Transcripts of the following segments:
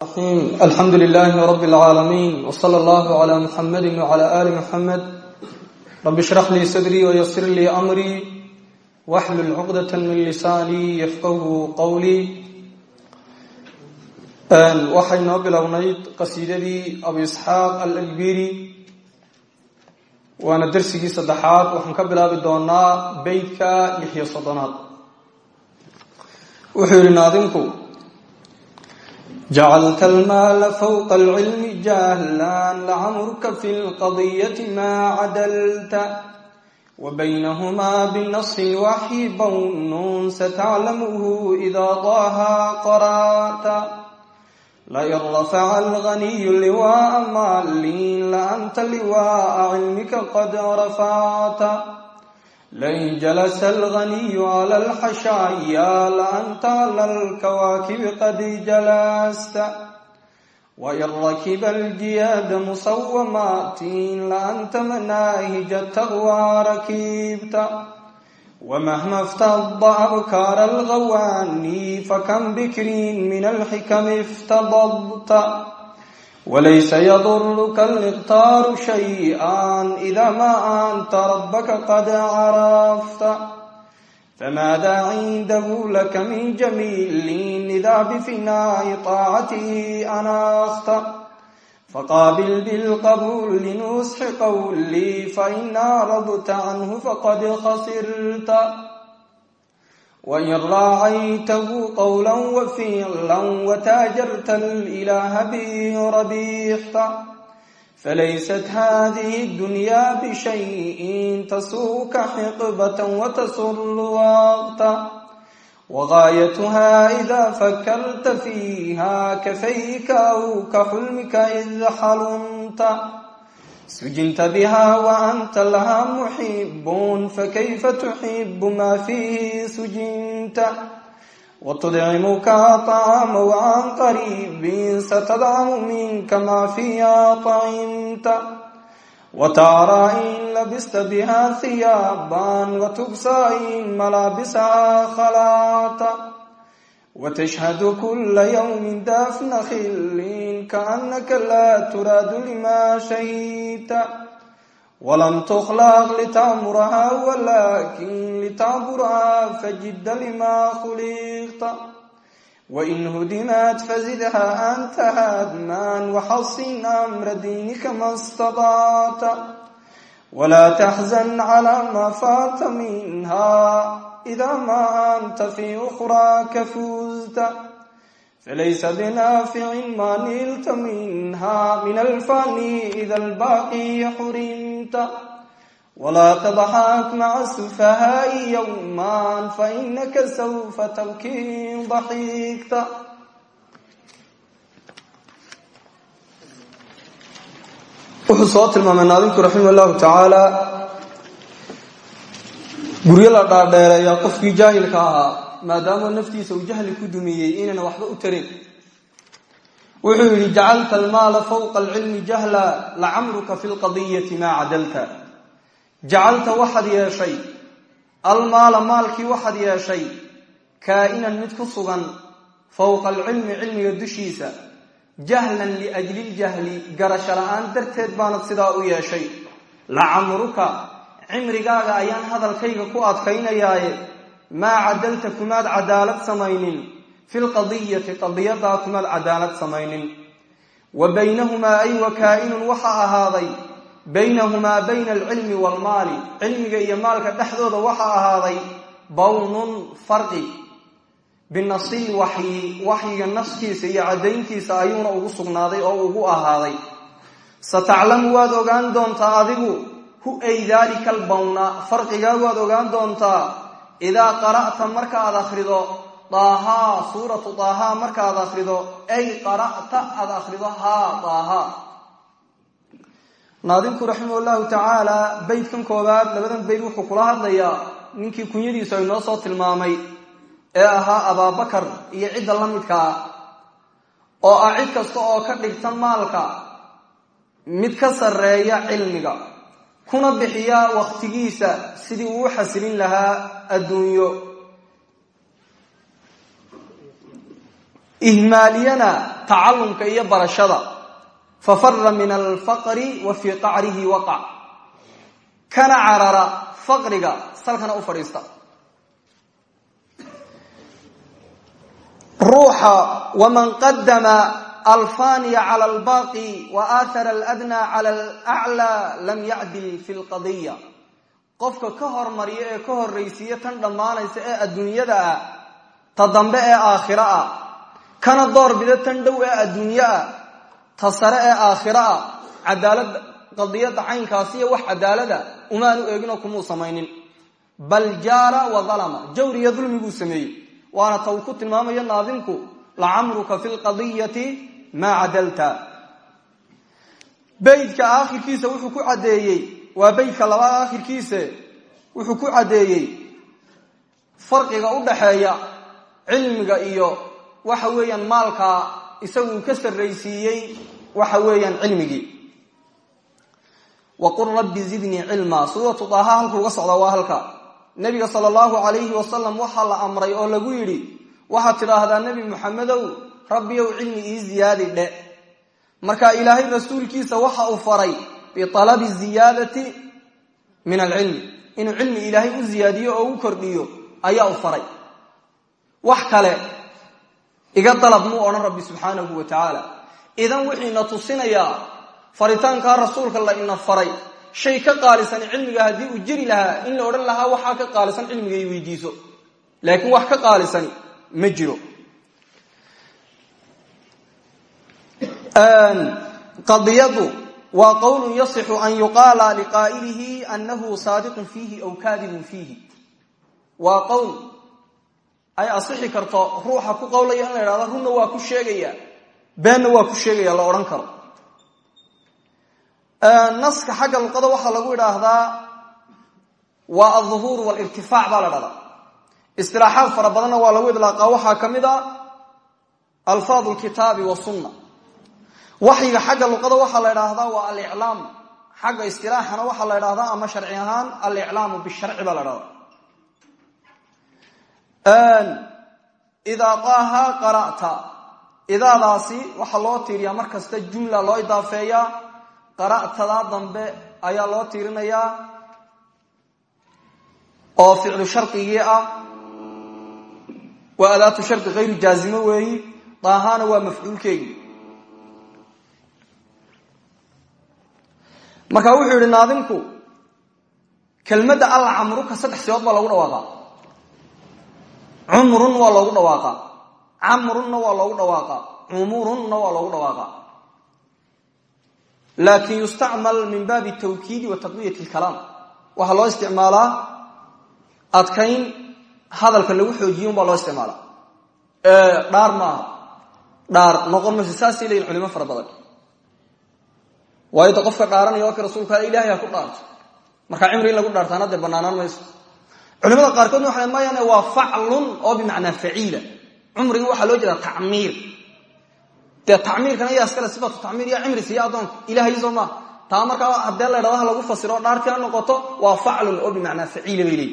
alxamdu lilaahi rab اlcaalamiin wsala allahu cla muxamadi wcla ali muxamed rabi shrax lii sadrii wayasir lii amrii waxlul cuqdat min lisaanii yafqahu qowlii waxay noo bilownayd qasiidadii abu isxaaq alalbiri. Waana dersigii saddexaad waxaan ka bilaabi doonaa beytka lixiyo soddonaad. Wuxuu yihi naadinku jacalta almaala fawqa alcilmi jahlan lacamurka fi lqadiyati maa cadalta wabaynahumaa binasi lwaxyi bawnun sataclamuhu idaa daaha qara'ta lain rafaca alganiyu liwaaa maalin laanta liwaaa cilmika qad rafacta lain jalasa alganiyu cala alxashaaya laanta cala alkawaakibi qad jalasta wain rakiba aljiyaada musawamaatin laanta manaahija taqwa rakibta wmahma ftada abkaara algawaani fakam bikrin min alxikami iftadadta walaysa yaduruka aliqtaaru shayئan ida ma anta rabaka qad carafta famaada cindahu laka min jamiilin ida bifinaai طaacatihi anakta faqaabil bilqabuuli nusxi qowlii faina radta canhu faqad khasirta wain raacaytahu qowla waficla wataajarta alilaha bihi rabixta falaysat hadihi dunya bishayin tasuuka xiqbata watasuru waqta wgaayatuha ida fakarta fiiha kafayka aw kaxulmika id xalumta sujinta biha waanta laha muxibun fakayfa tuxibu ma fiihi sujinta watudcimuka طacaama wacan qariibin satadcamu minka ma fiiha طacimta wtacraa in labista biha hiyaaban watugsaa in malaabisaha khalata watashhadu kula ywmi dafna khilin kaanaka laa turaadu lima shahidta walam tukhlaq litacmuraha walakin litacburaha fajida lima khuliqta wain hudimat fazidha anta hadman waxasin amra diinika ma staطacta walaa taxzan cla ma faata minha ida ma anta fi ukraaka fuuzta falaysa binaaficin ma nilta minha min alfani ida albaqi xurimta walaa tadxak maca sufahaai yowman fainaka sawfa tabkii daxiigta wuxuu soo tilmaamay naadinku raximah llahu tacaala guryo la dhaadheereeyaa qofkii jaahilka ahaa maadaama naftiisa uu jahli ku dumiyey inayna waxba u tarin. Wuxuu yidhi jacalta almaala fawqa alcilmi jahla lacamruka fi lqadiyati maa cadalta. Jacalta waxaad yeeshay almaala maalkii waxaad yeeshay kaa'inan mid ku sugan fowqa alcilmi cilmiga dushiisa jahlan liajliljahli garasho la'aan darteed baanad sidaa u yeeshay. Lacamruka cimrigaaga ayaan hadalkayga ku adkaynayaaye. Maa cadalta kumaad cadaalad samaynin? Fi lqadiyati qadiyadaa kumaad cadaalad samaynin. Wa baynahumaa ay wa kaa'inun waxa ahaaday. Baynahumaa bayna alcilmi waalmaali cilmiga iyo maalka dhexdooda waxaa ahaaday. Bawnun farqi. Binasil waxyi waxyiga naskiisa iyo caddayntiisa ayuuna ugu sugnaaday oo ugu ahaaday. Sataclamu waad ogaan doontaa adigu hu ay daalika albawna? Farqigaa waad ogaan doontaa. Idaa qara'ta markaaad akhrido daahaa suuratu daahaa markaad akhrido ay qara'ta aad akhrido haa daahaa naadinku raximah llahu tacaala beydkan koowaad labadan beyd wuxuu kula hadlayaa ninkii kunyadiisu ay noo soo tilmaamay ee ahaa abaabakar iyo cidda la midkaa oo ah cid kasta oo ka dhigta maalka mid ka sarreeya cilmiga kuna bixiya wakhtigiisa sidii uu xasilin lahaa adduunyo. Ihmaaliyana tacalumka iyo barashada. Fafara min alfaqri wa fii qacrihi waqac kana carara faqriga salkana u fadhiista. Ruuxa waman qadama alfaniya cala albaqi wa aahara aladna cala alaclaa lam yacdil fi lqadiya qofka ka hormariya ee ka horraysiiya tan dhammaanaysa ee adduunyada ah ta dambe ee aakhiro ah kana door bida tan dhow ee adduunye ah ta sare ee aakhiro ah cadaalad qadiyadda caynkaasi iyo wax cadaalada umaanu eeginoo kumuu samaynin bal jaara wa dalama jawriya dulmi buu sameeyey waana ta uu ku tilmaamayo naadimku lacamruka fi lqadiyati maa cadalta. Beydka aakhirkiisa wuxuu ku caddeeyey waa beydka labaad aakhirkiise wuxuu ku caddeeyey farqiga u dhaxeeya cilmiga iyo waxa weeyaan maalkaa isaguu ka sarraysiiyey waxa weeyaan cilmigii. Waqul rabbi zidnii cilmaa suuratu daaha halku uga socdaa waa halka. Nebiga sala allahu calayhi wasalam waxaa la amray oo lagu yidhi waxaad tidhaahdaa nebi muxamedow rabbiyow cilmi ii ziyaadi dhe. Marka ilaahay rasuulkiisa waxa uu faray bialabi ziyaadati min alcilmi inuu cilmi ilaahay u ziyaadiyo oo u kordhiyo ayaa u faray. Wax kale iga dalab muu odhan rabbi subxaanahu wa tacaala. Idan wixiina tusinayaa faritaankaa rasuulka la ina faray shay ka qaalisan cilmiga haddii uu jiri lahaa in la odhan lahaa waxaa ka qaalisan cilmiga i weydiiso. Laakiin wax ka qaalisani ma jiro qadiyadu waa qowlun yasixu an yuqaala liqaa'ilihi anahu saadiqun fiihi aw kaadibun fiihi waa qowl ay asixi karto ruuxa ku qowlaya in la idhahdo runna waa ku sheegaya beenna waa ku sheegaya la odhan karo naska xagga luqada waxaa lagu idhaahdaa waa alduhuur walirtifaac baa la dhahdaa istilaaxaad fara badanna waa lagu idlaaqaa waxaa ka mid a alfaadu lkitaabi wasunna waxyiga xagga luqada waxaa la idhaahdaa waa aliclaam. Xagga istilaaxana waxaa la idhahdaa ama sharci ahaan aliclaamu bisharci baa la dhahdaa idaa taaha qara'ta. Idaadaasi waxaa loo tiiriyaa mar kasta jumla loo idaafeeyaa. Qara'tadaa dambe ayaa loo tiirinayaa. Oo ficlu shardigii ah. Waa adaatu shardi hayru jaazimo weeyi. Daahana waa mafcuulkeegi marka wuxuu yidhi naadimku kelmadda alla camruka saddex sibood baa lagu dhawaaqaa. Cumrun waa loogu dhawaaqaa. Camrunna waa loogu dhawaaqaa. Cumurunna waa loogu dhawaaqaa. Laakin yustacmal min baabi tawkiidi wa taqwiyati lkalaam waxaa loo isticmaalaa adkayn hadalka lagu xoojiyo umbaa loo isticmaalaa. Dhaar maaha. Dhaar noqon mayso saasay leeyihiin culimo fara waayo qofka dhaaranaya waa ka rasuulka ilahay ha ku dhaarto. Markaa cimri in lagu dhaartaana dee banaanaan mayso. Culimada qaarkoodna waxay mayane waa faclun oo bimacnaa faciila. Cumriga waxaa loo jeedaa tacmiir. Dee tacmiirkan ayaa iskale sifatu tacmiir yaa cimri siiya addoonka ilahay soo maa taa markaa lagu fasiro dhaartii ha noqoto waa faclun oo bimacnaa faciila bay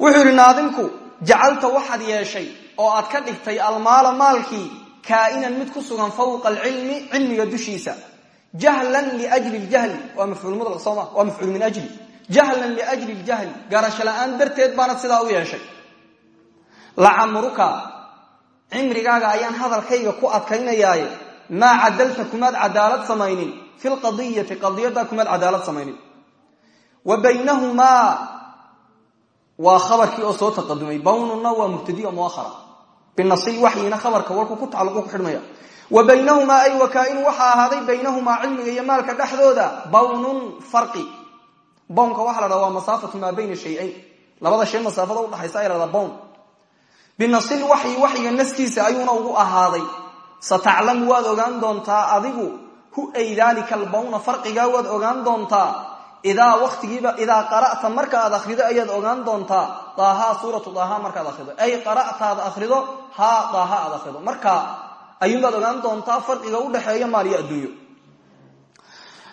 wuxuu yidhi jacalta waxaad yeeshay oo aad ka dhigtay almaala maalkii kaa'inan mid ku sugan fawqa alcilmi cilmiga dushiisa jahlan liajli ljahli waa mafcuul mudlaq sooma waa mafcuul min ajli. Jahlan liajli ljahli garasho la'aan darteed baanad sidaa u yeeshay. Lacamruka cimrigaaga ayaan hadalkayga ku adkaynayaaye maa cadalta kumaad cadaalad samaynin fi lqadiyati qadiyaddaa kumaad cadaalad samaynin. Wa baynahumaa waa khabarkii oo soo taqadumay bawnuna waa mubtadiya muahara ku xidhmaya wa baynahumaa ay wakaainu waxaa ahaaday baynahumaa cilmiga iyo maalka dhexdooda bawnun farqi. Bownka waxa la dhahda waa masaafatu maa bayna shayayn. Labada shay masaafada udhaxaysa ay lahdaa bown. Binasil waxyi waxyiga naskiisa ayuuna ugu ahaaday. Sataclamu waad ogaan doontaa adigu. Hu ay daalika albawna farqigaa waad ogaan doontaa. Idaa waktigiiba idaa qara'ta marka aad akhrido ayaad ogaan doontaa. Daahaa suuratu daaha markaad akhrido. Ay qara'ta aad akhrido daaha aad akhrido. Marka ayuunbaad ogaan doontaa farqiga udhaxeeya maal iyo adduunyo.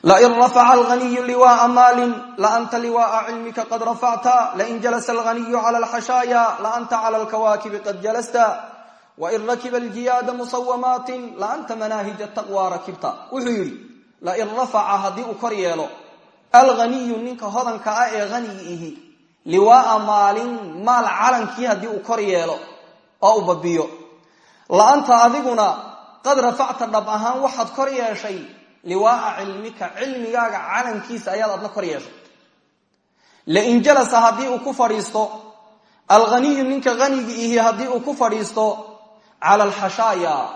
Lain rafaca alganiyu liwaaa maalin laanta liwaaa cilmika qad rafacta lain jalasa alganiyu cala alxashaaya laanta cala alkawaakibi qad jalasta wain rakiba aljiyaada musawamaatin laanta manaahija taqwa rakibta. Wuxuu yidhi lain rafaca haddii uu kor yeelo alghaniyu ninka hodanka ah ee hanigi ihi liwaaa maalin maal calankii haddii uu kor u babiyo la-anta adiguna qad rafacta dhab ahaan waxaad kor yeeshay liwaaa cilmika cilmigaaga calankiisa ayaad adna kor yeeshay. Lain jalasa haddii uu ku fadhiisto alghaniyu ninka hanigi ihi haddii uu ku fadhiisto cala alxashaaya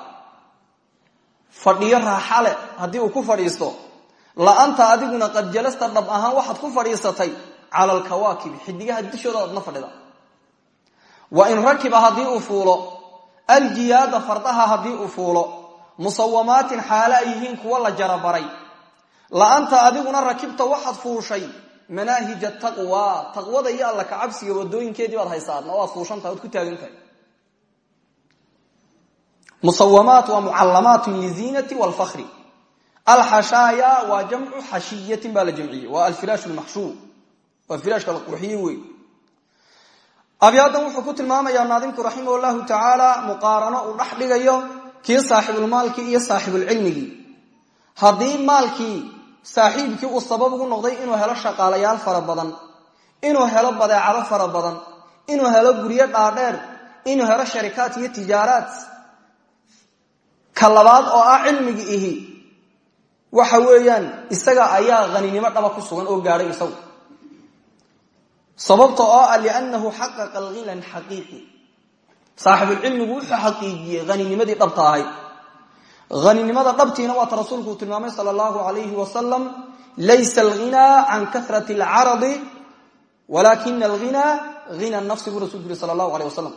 fadhiyo raaxale haddii uu ku fadhiisto. La-anta adiguna qad jalasta dhab ahaan waxaad ku fadhiisatay cala alkawaakibi xidigaha dushooda adna fadhida. Wa in rakiba haddii uu fuulo aljiyaada fardaha haddii uu fuulo musawamaatin xaale ay yihiin kuwa la jarabaray. La-anta adiguna rakibta waxaad fuushay manaahija taqwa taqwada iyo alla kacabsiga wadooyinkeedii baad haysaadna waad fuushantaha waad ku taagan tahay musawamaat waa mucallamaatun liziinati wlfakri alxashaaya waa abyaadan wuxuu ku tilmaamayaa naadimku raximah llahu tacaala muqaarano uu dhex dhigayo kii saaxibulmaalkii iyo saaxibulcilmigii haddii maalkii saaxiibkii uu sabab ugu noqday inuu helo shaqaalayaal fara badan inuu helo badeecado fara badan inuu helo guryo dhaadheer inuu helo sharikaat iyo tijaaraat ka labaad oo ah cilmigi ihi waxa weeyaan isaga ayaa haninimo dhaba ku sugan oo gaadhay isagu sababta oo ah liannahu xaqaqa alghinan xaqiiqi saaxibulcilmigu wuxuu xaqiijiyey haninimadii dhabta ahayd haninimada dhabtiina waata rasuulku uu tilmaamay sala allahu alayhi wasalam laysa alghinaa can karati alcaradi walaakina alghinaa hina nafsi buu rasulku yiri sala allahu aleyh wasalam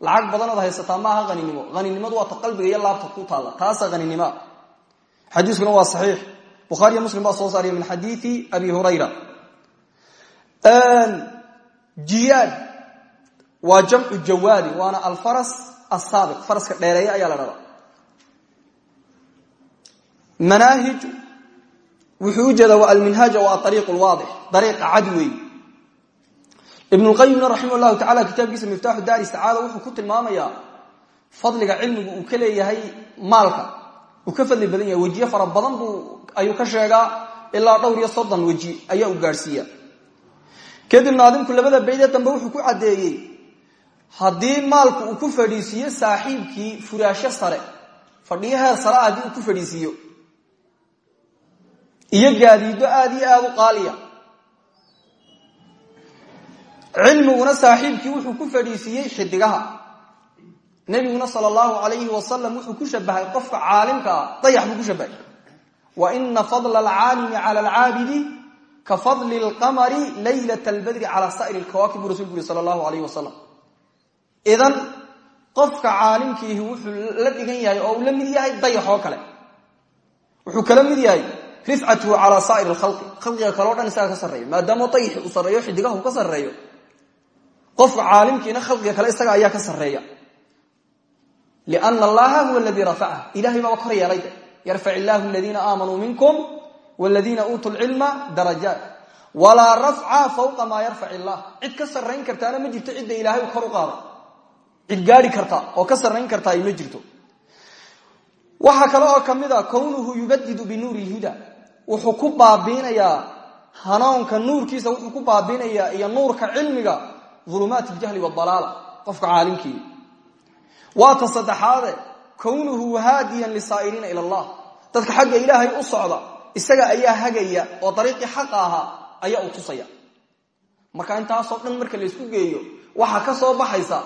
lacag badanood haysataa maaha haninimo haninimadu waa ta qalbiga iyo laabta ku taalla. Taasa haninimoa xadiiskuna waa saxiix. Bukhaariyo muslim baa soo saariya min xadiii abi hurayra jiyaad waa jamcu jawaadi waana alfaras asaabiq faraska dheereeya ayaa la dhahdaa manaahij wuxuu u jeedaa waa alminhaaj waa aariiq lwaadix dariiqa cad weey ibn lqayimna raximah llahu tacala kitaabkiisa miftaaxu daari sacaada wuxuu ku tilmaamayaa fadliga cilmigu uu ka maalka. Uu ka fadli badan yahay wejiye fara buu ayuu ka sheegaa ilaa dhowr iyo soddon weji ayaa uu gaadhsiiya kadib naadimku labada baydee dambe wuxuu ku caddeeyey haddii maalku uu ku fadhiisiiyo saaxiibkii furaasho sare fadhiyo heer sare haddii uu ku fadhiisiiyo iyo gaadiido aada iyo aada u qaaliya cilmiguna saaxiibkii wuxuu ku fadhiisiiyey xidigaha. Nebiguna sal allahu alayhi wasalam wuxuu ku shabahay qofka caalimka ah dayax buu ku shabahay wa ina fadla alcaalimi cala alcaabidi ka fadli lqamari laylat albadri cala saa'ir lkawaakib buu rasulku yuri sal allahu alayh wasalam idan qofka caalimkiihi wuxuu la dhigan yahay oo la mid yahay dayax oo kale wuxuu kala mid yahay rifcatuhu calaa saa'ir lkhalqi khalqiga kaleo dhan isaga ka sarreeya maadaama dayixi uu sarreeyo xidigaha uu ka sarreeyo qofka caalimkiina khalqiga kale isaga ayaa ka sarreeya liana allaha huwa aladii rafacaha ilahay baaba kor yeelay yarfac illaahu aladiina minkum waladiina uutuu lcilma darajaat walaa rafca fawqa maa yarfac illah cid ka sarrayn kartaana ma jirto cidda ilaahay kor u qaaday cid gaadhi karta oo ka sarrayn kartaa ma jirto waxaa kale oo ka mid a kownuhu yubadidu binuuri lhuda wuxuu ku baabiinayaa hanoonka nuurkiisa wuxuu ku baabiinayaa iyo nuurka cilmiga ulumaat ljahli wdalaala qofka caalimkii waata saddexaade kownuhu haadiyan lisaa'iriina isaga ayaa hagaya oo dariiqii xaqa ahaa ayaa u tusaya. Marka intaasoo dhan marka laysku geeyo waxaa ka soo baxaysa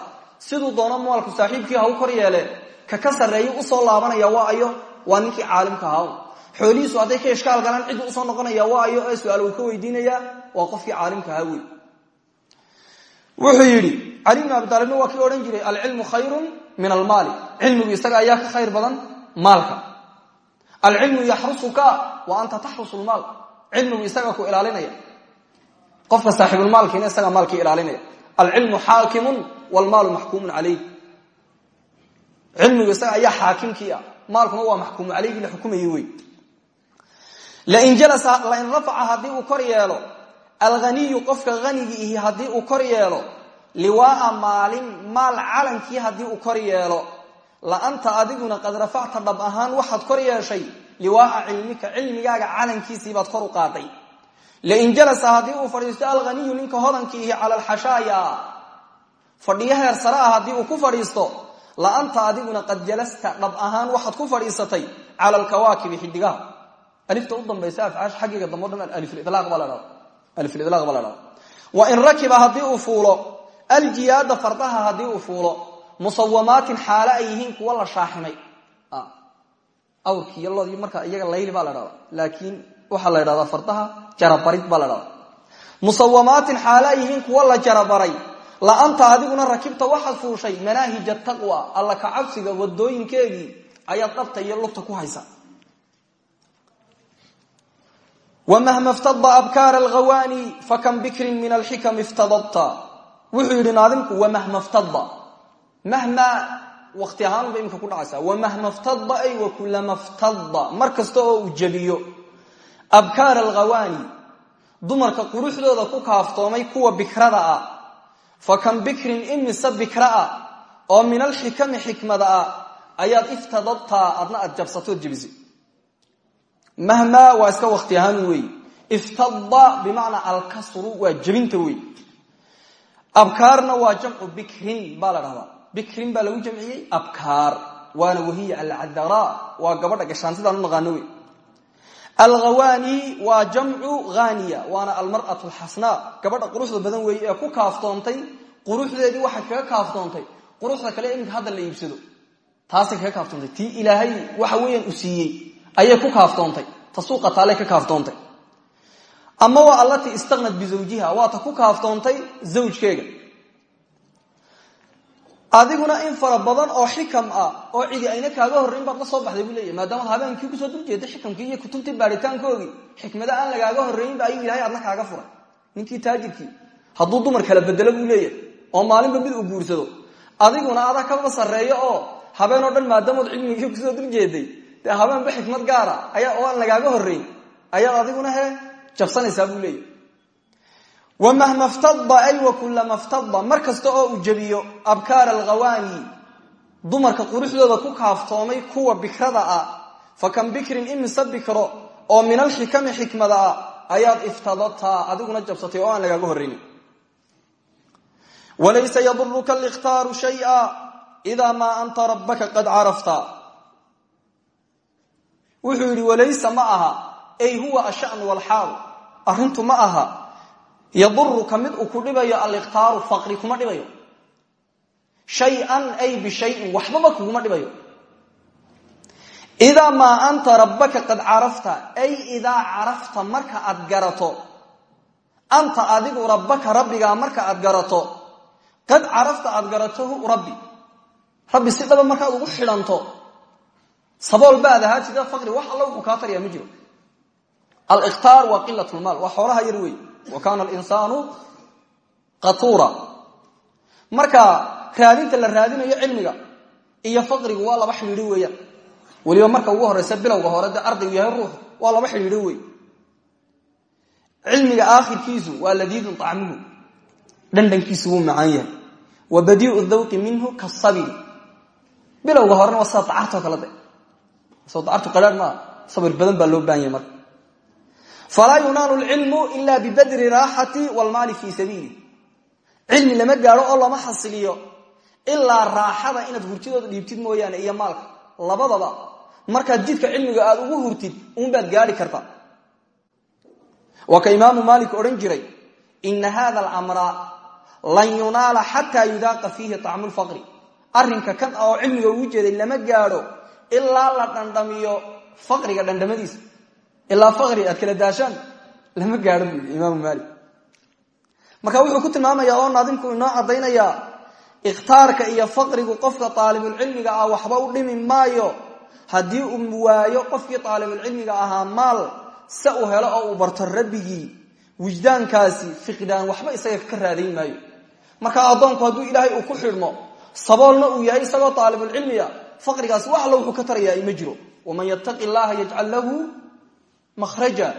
siduu doono maalku saaxiibkii ha u kor yeele ka ka sarreeyo u soo laabanaya waa ayo waa ninkii caalimka ahaa xoolihiisu hadday ka ishkaal galaan ciddu u soo noqonaya waa ayo ee su'aal uu ka weydiinaya waa qofkii caalimka ahaa wey wuxuu yidhi cali bn abi taalibna waa kii odhan jiray alcilmu khayrun min almaali. Cilmigu isaga ayaa ka khayr badan maalka alcilmu yaxrusuka wa anta taxrusu lmaal cilmigu isaga ku ilaalinaya. Qofka saaxibulmaalkiina isaga maalkii ilaalinaya. Alcilmu xaakimun wlmaalu maxkuumun calayh. Cilmigu isaga ayaa xaakimkii ah maalkuna waa maxkuumu calayhi la xukumayey wey lain jalasa lain rafaca haddii uu kor yeelo alghaniyu qofka hanigi ihi haddii uu kor yeelo liwaaa maalin maal calankii haddii uu kor yeelo la anta adiguna qad rafacta dhab ahaan waxaad kor yeeshay liwaaa cilmika cilmigaaga calankiisiibaad kor u qaaday lain jalasa haddii uu fadhiisto alghaniyu ninka hodankiihi cala alxashaaya fadhiyo heer sare ah uu ku fadhiisto la anta adiguna qad jalasta dhab ahaan waxaad ku fadhiisatay cala alkawaakibi xidigaha. Alifta u dambaysa afcaasha xaggiga dambe o dhan alifilidlaaq baa la dhahda wa in rakiba haddii uu fuulo aljiyaada fardaha haddii uu fuulo musawamaatin xaalo ay yihiin kuwa la shaaximay awrkiiyo loodii markaa iyaga layli baa la dhahda laakiin waxaa la ydhahdaa fardaha jarabarid baa la dhahda musawamaatin xaalo ay kuwa la jarabaray. La anta adiguna rakibta waxaad fuushay manaahij taqwa alla ka cabsiga wadooyinkeedii ayaad dhabta iyo lugta ku haysa. Wmahma ftada abkaara alghawaani fakam bikrin min alxikam iftadadta. Wuxuu yidhi naadimku wamahma mahma waqti ahaan bay imika ku dhacaysaa. Wamahma ftada ay wakulama ftada mar kasta oo uu jebiyo. Abkaara alghawaani dumarka quruxdooda ku kaaftoomay kuwa bikrada ah. Fakam bikrin imise bikra ah oo min alxikami xikmada ah ayaad iftadadtaa adna aad jabsatood jebisay mahma waa iska wakti baa bikrin baa lagu jamciyey? Abkaar. Waana wahiya alcadara. Waa gabadha gashaantidaan u naqaano wey alghawaani waa jamcu haniya waana almar'atu alxasnaa gabadha quruxda badan weeye ee ku kaaftoontay quruxdeedii waxay kaga kaaftoontay quruxda kale iminka hadda la iibsado. Taasay kaga kaaftoontay tii ilaahay waxa weeyaan u siiyey ayay ku kaaftoontay ta suuqa ka kaaftoontay ama waa allatii istanad bizawjiha waa ta ku kaaftoontay zawjkeega adiguna in fara badan oo xikam ah oo cidi ayna kaaga horrayn baad la soo baxday buu leeyahy maadaamaad habeenkii ku soo duljeeday xikamkii iyo kutubtii baaritaankoogii xikmada aan lagaaga horraynba ayuu ilahay adna kaaga furay. Ninkii taajirkii hadduu dumar kala bedelo buu leeyahay oo maalinba mid uu guursado. Adiguna adaa kaba sarreeyo oo habeen oo dhan maadaamood cilmigii ku soo duljeeday dee habeenba xikmad gaara ayaa oo aan lagaaga horrayn ayaad adiguna he jabsanaysaa buu leeyahy wamahma ftada ay wakulama ftada mar kasta oo uu jebiyo abkaara alghawaani dumarka quruxdooda ku kaaftoomay kuwa bikrada ah fakam bikrin imise bikro oo min alxikami xikmada ah ayaad iftadataa adiguna jabsatay oo aan lagaaga horraynin walaysa yaduruka likhtaaru shaya ida maa anta rabbaka qad carafta. Wuxuu yidhi walaysa ma aha ay huwa ashanu walxaal. Arrintu ma aha yaduruka mid uu ku dhibayo alikhtaaru faqri kuma dhibayo. Shay-an ay bishayin waxbaba kuguma dhibayo. Idaa maa anta rabbaka qad carafta ay idaa carafta marka aad garato anta adigu rabbaka rabbigaa marka aad garato qad carafta aad garatohu rabbi. Rabbi si dhaba ugu xidhanto sabool baad ahaa sida faqri wax alla wuxuu kaa taryaa ma jiro. Alikhtaar waa qilat lmaal waa xoolaha yar wa kaana alinsaanu qatuura. Marka raadinta la raadinayo cilmiga iyo faqrigu waa laba xidhiidho weeyaan weliba marka ugu horeysa bilowga hore dee yahay ruux waa laba xidhiidho wey cilmiga aakhirkiisu waa ladiidun acmuhu dhandhankiisu wuu macaan yahay. Wa badiiu dawqi minhu kasabiri bilowga horena waa sida dacartoo kale de. Soo dacartu qadhaadh maaha sabir badan baa loo baahan yahay marka falaa yunaalu lcilmu ila bibadri raaxati wlmaali fii sabiili cilmi lama gaadho oo lama xasiliyo ilaa raaxada inaad hurtidooda dhiibtid mooyaane iyo maalka labadaba markaad jidka cilmiga aad ugu hurtid uunbaad gaadhi karta waa ka imaamu maalik odhan jiray ina hada alamra lan yunaala xataa yudaaqa fiihi طacmu lfaqri arrinka kan oo cilmiga ugu jeeday lama gaadho ilaa la dhandhamiyo faqriga dhandhamadiisa ilaa faqri aad kala daashaan. Lama gaadho buu yidhi imaamu marka wuxuu ku tilmaamayaa oo naadimku inoo caddaynayaa ikhtaarka iyo faqrigu qofka aalibulcilmiga ah waxba u dhimi maayo. Haddii uu waayo qofkii aalibulcilmiga ahaa maal se uu helo oo uu barto rabbigii wijdaankaasi fiqdaan waxba isaga ka raadayn maayo. Marka addoonku hadduu ilaahay uu ku xidhmo saboolna uu yahay isagoo aalibulcilmiga faqrigaasi wax alla wuxuu ka tarayaa ma jiro. Waman yattaqi llaha yajcal mahraja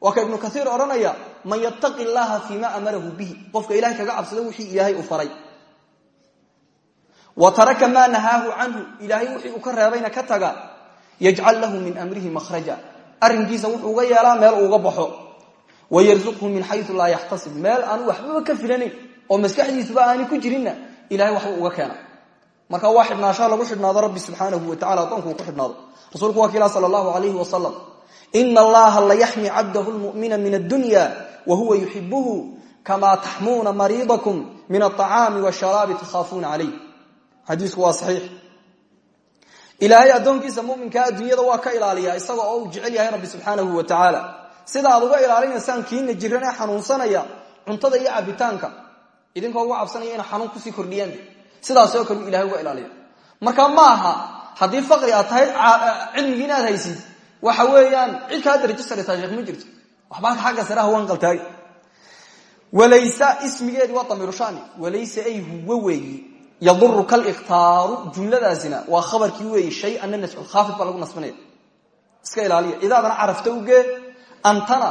waa ka ibnu kaiir odhanaya man yattaqi llaha fii ma amarahu bihi. Qofka ilahay kaga cabsado wixii ilaahay u faray. Wa taraka maa nahaahu canhu. Ilaahay wixii uu ka reebayna ka taga yajcal lahu min amrihi makhraja. Arrinkiisa wuxuu uga yeelaa meel uuga baxo. Wayarzuqhu min xayu laa yaxtasib meel aanu waxbaba ka filanayn marka waa xidhnaashaa lagu xidhnaado rabbi subxaanahu wa tacala adoonku uu ku xidhnaado. Rasuulku waa kiila sal allahu alayhi wasalam ina allaha layaxmi cabdahu lmumina min addunya wa huwa yuxibuhu kama taxmuuna mariidakum min alطacaami wsharaabi takhaafuuna calayh xadiisku waa saxiix. Ilaahay addoonkiisa muminkaa adduunyada waa ka ilaaliyaa isaga oo uu jecel yahay rabbi subxaanahu wa tacaala. Sida aad uga ilaalinaysaan kiina jiran xanuunsanaya cuntada iyo cabitaanka. Idinkoo uga cabsanaya ina xanuun ku sii kordhiyaan. Sidaasoo kale ilahay uga ilaaliya marka ma aha faqri aad tahay cilmigii inaad haysid waxa weeyaan cid kaa darajo saraysaa sheekh ma jirto. Waxbaa xagga saraha waan qaltaagi walaysa ismigeedii waa damiiru shani walaysa ay huwa weeyi. Yaduruka aliktaaru jumladaasina. Waa khabarkii weeyi shay-anna nasculkhaafid baa lagu nasbinaya iska ilaaliya. Idaadana carafta ugee antana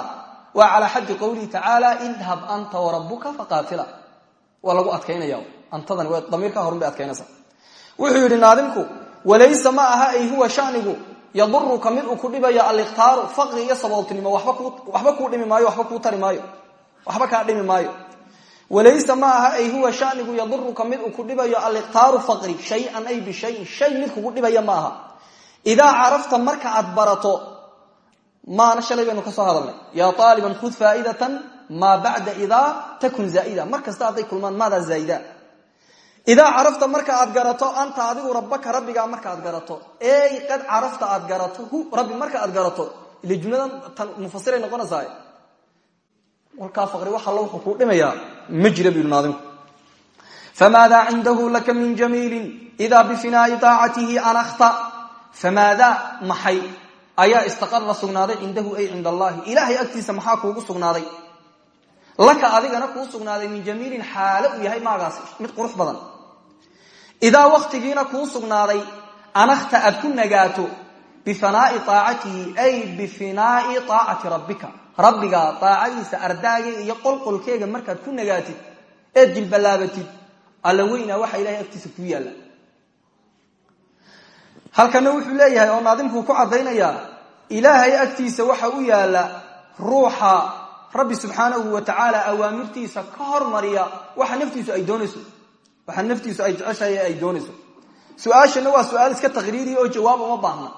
waa calaa xaddi qowlihi tacaala idhab anta warabuka faqaatila. Waa lagu adkaynaya. Antadani damiirka horun bay adkaynaysaa. Wuxuu yidhi naadimku walaysa ma aha ay huwa shanigu yaduruka mid uu ku dhibaya aliktaaru faqri iyo sabooltinimo waxba kuu dhimi maayo waxba kuu tari maayo waxba kaa dhimi maayo. Walaysa ma aha ay huwa shanigu yaduruka mid uu ku dhibayo aliktaaru faqri shay-an ay bishayin shay mid kugu dhibaya ma aha. Idaa carafta marka aad barato maana shalay baynu ka soo hadalnay yaa aaliban khud faaidatan maa bacda idaa takun zaaida mar kasta kulmaan maadaa zaaida idaa carafta marka aad garato anta adigu rabbaka rabbigaa marka aad garato. Ey qad carafta aad garato. Rabbi marka aad garato. Ile jumladan tan mufasiray noqonaysaa walkaa faqri wax alla wuxuu kuu dhimayaa ma jira buu naadinku famaadaa cindahu laka min jamiilin idaa bifinaai anakta famaadaa maxay? Ayaa istaqara sugnaaday cindahu ay cinda allahi ilaahay agtiisa maxaa sugnaaday? Laka adigana kuu sugnaaday min jamiilin xaalo yahay maagaasi mid qurux badan idaa waktigiina kuu sugnaaday anakta aad ku nagaato bifanaai aacatihi ay bifinaai aacati rabbika rabbiga aacadiisa ardaageega iyo qolqolkeega markaad ku nagaatid eed jilbalaabatid alla weynaa waxa ilahay agtiisa kuu yaalla halkana wuxuu leeyahay oo naadimkuu ku caddaynayaa ilaahay agtiisa waxa u yaalla ruuxa rabbi subxaanahu wa tacaala awaamirtiisa ka hormariya waxa naftiisu ay doonayso waxa naftiisu ay jeceshahay ay doonayso. Su'aashana waa su'aal iska taqriiriya oo jawaab uma baahna.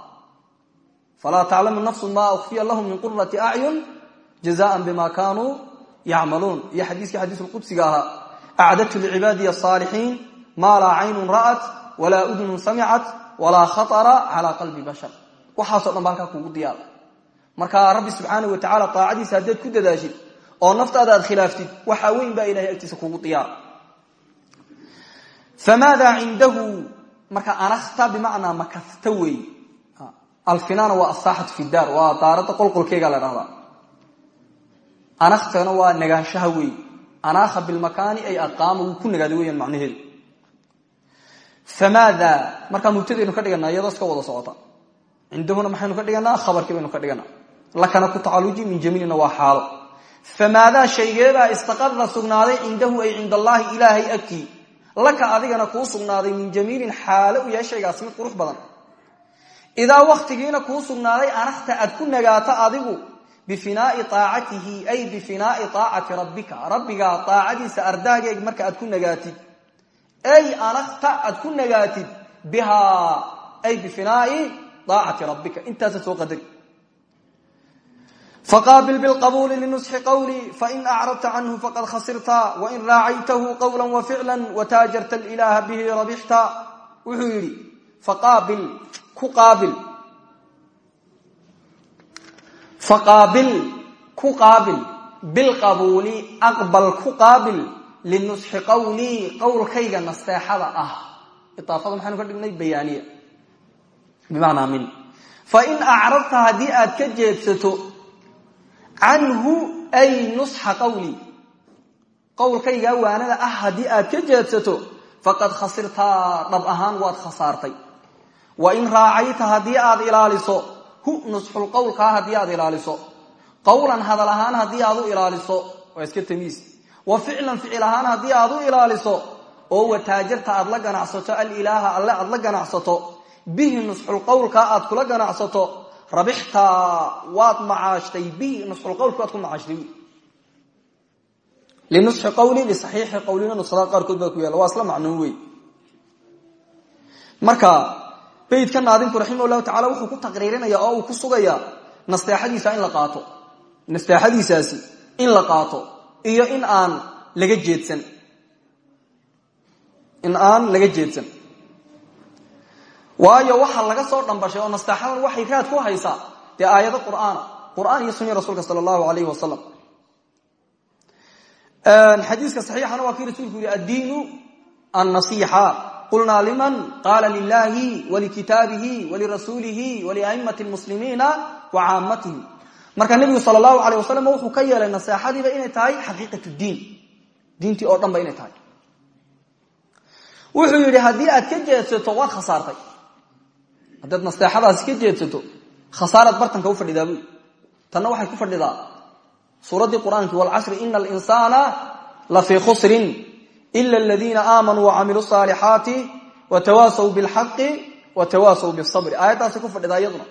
Falaa taclamu nafsu maa ukfiya lahum min qurati acyun jazaan bima kanuu yacmaluun iyo xadiiskii xadiisulqudsiga ahaa acdadtu licibaadiya asaalixiin maa laa caynun ra'at walaa udunun samicat walaa khaطra calaa qalbi bashar. Waxaaso dhan ba halkaa kuugu diyaara rabbi subxaana wa tacala aacadiisa haddaad ku dadaashid oo naftaada aad khilaaftid waxaa weyn baa ilahay agtiisa kuugu diyaara famaada cindahu marka anakta bimacnaa makasta weey alfinana waa asaaxatu fi daar waa daaradda qolqolkeega la dhahdaa anaktana waa nagaanshaha weey anaakha bilmakaani ay aqaama wuu ku nagaaday weyaan macnaheedu famaada markaa mubtadaynu ka dhiganaa iyadoo iska wada socota cindahuna maxaynu ka dhiganaa khabarkii baynu ka dhiganaa lakana ku tacaluji min jamiilina waa xaalo famaadaa shaygeebaa istaqara sugnaaday cindahu laka adigana kuu sugnaaday min jamiilin xaalo u yahay shaygaas mid qurux badan. Idaa waktigiina kuu sugnaaday anakta aad ku nagaato adigu bifinaai aacatihi ay bifinaai aacati rabbika. Rabbigaa aacadiisa ardaageeg marka aad ku nagaatid. Ay anakta aad ku nagaatid bihaa ay bifinaai aacati rabbika. Intaasa soo qadari faqaabil bilqabuuli linusxi qawlii fain acrabta canhu faqad khasirta wain raacaytahu qawla waficla wataajarta ilaaha bihi rabixta wuxuu yidhi faqaabil ku qaabil faqaabil ku qaabil bilqabuuli aqbal ku qaabil linusxi qawlii qowlkayga nasteexada ah idaafada maxaynu ka dhignay bayaaniya bimacnaa min fain acrabta haddii aad ka jeedsato canhu ay nusxa qawlii qowlkaygaa waanada ah haddii aad ka jeedsato faqad khasirtaa dhab ahaan waad khasaartay. Wain raacayta haddii aad ilaaliso hu nusxul qowlkaa haddii aad ilaaliso. Qowlan hadal ahaan haddii aad u ilaaliso waa iska tamiis wa ficlan ficil ahaan haddii aad u ilaaliso oo wataajarta aad la ganacsato alilaaha alle aad la ganacsato bihi nusxulqowlka aad kula ganacsato rabixta waad macaashtay bihi nusxulqowlka waad ku macaashtay. Linusxi qawli lisaxiixi qawlina nusada qaarkood baa ku yaalla waa isla macnuun wey marka beydka naadinku raximah llahu tacala wuxuu ku taqriirinaya oo uu ku sugaya nasteexadiisa in la qaato. Nasteexadiisaasi in la qaato iyo in aan laga jeedsan. In aan laga jeedsan waayo waxa laga soo dhambashay oo nasteexadan waxay raad ku haysaa dee aayado qur'aana qur'aan iyo sunni rasuulka sala allahu alayhi wasalam xadiiska saxiixana waa kii rasuulku yihi addiinu annasiixa. Qulnaa liman qaala lilahi walikitaabihi walirasuulihi waliaimati lmuslimiina wa caamatihim marka nebigu sal allahu aleyh wasalam wuxuu ka yeelay naseexadiiba inay tahay xaqiiqat diin. Diintii oo dhan ba inay tahay. Wuxuu yidhi haddii aad ka jeedsato waad khasaartay haddaad naseexadaasi ka jeedsato khasaaraad bartanka u fadhidaa buy tanna waxay ku fadhidaa suuraddii qur'aanki walcasri ina alinsaana la fii khusrin ila aladiina aamanuu wacamiluu saalixaati watawaasaw bilxaqi watawaasaw bisabri aayaddaasi ku fadhidaa iyaduna.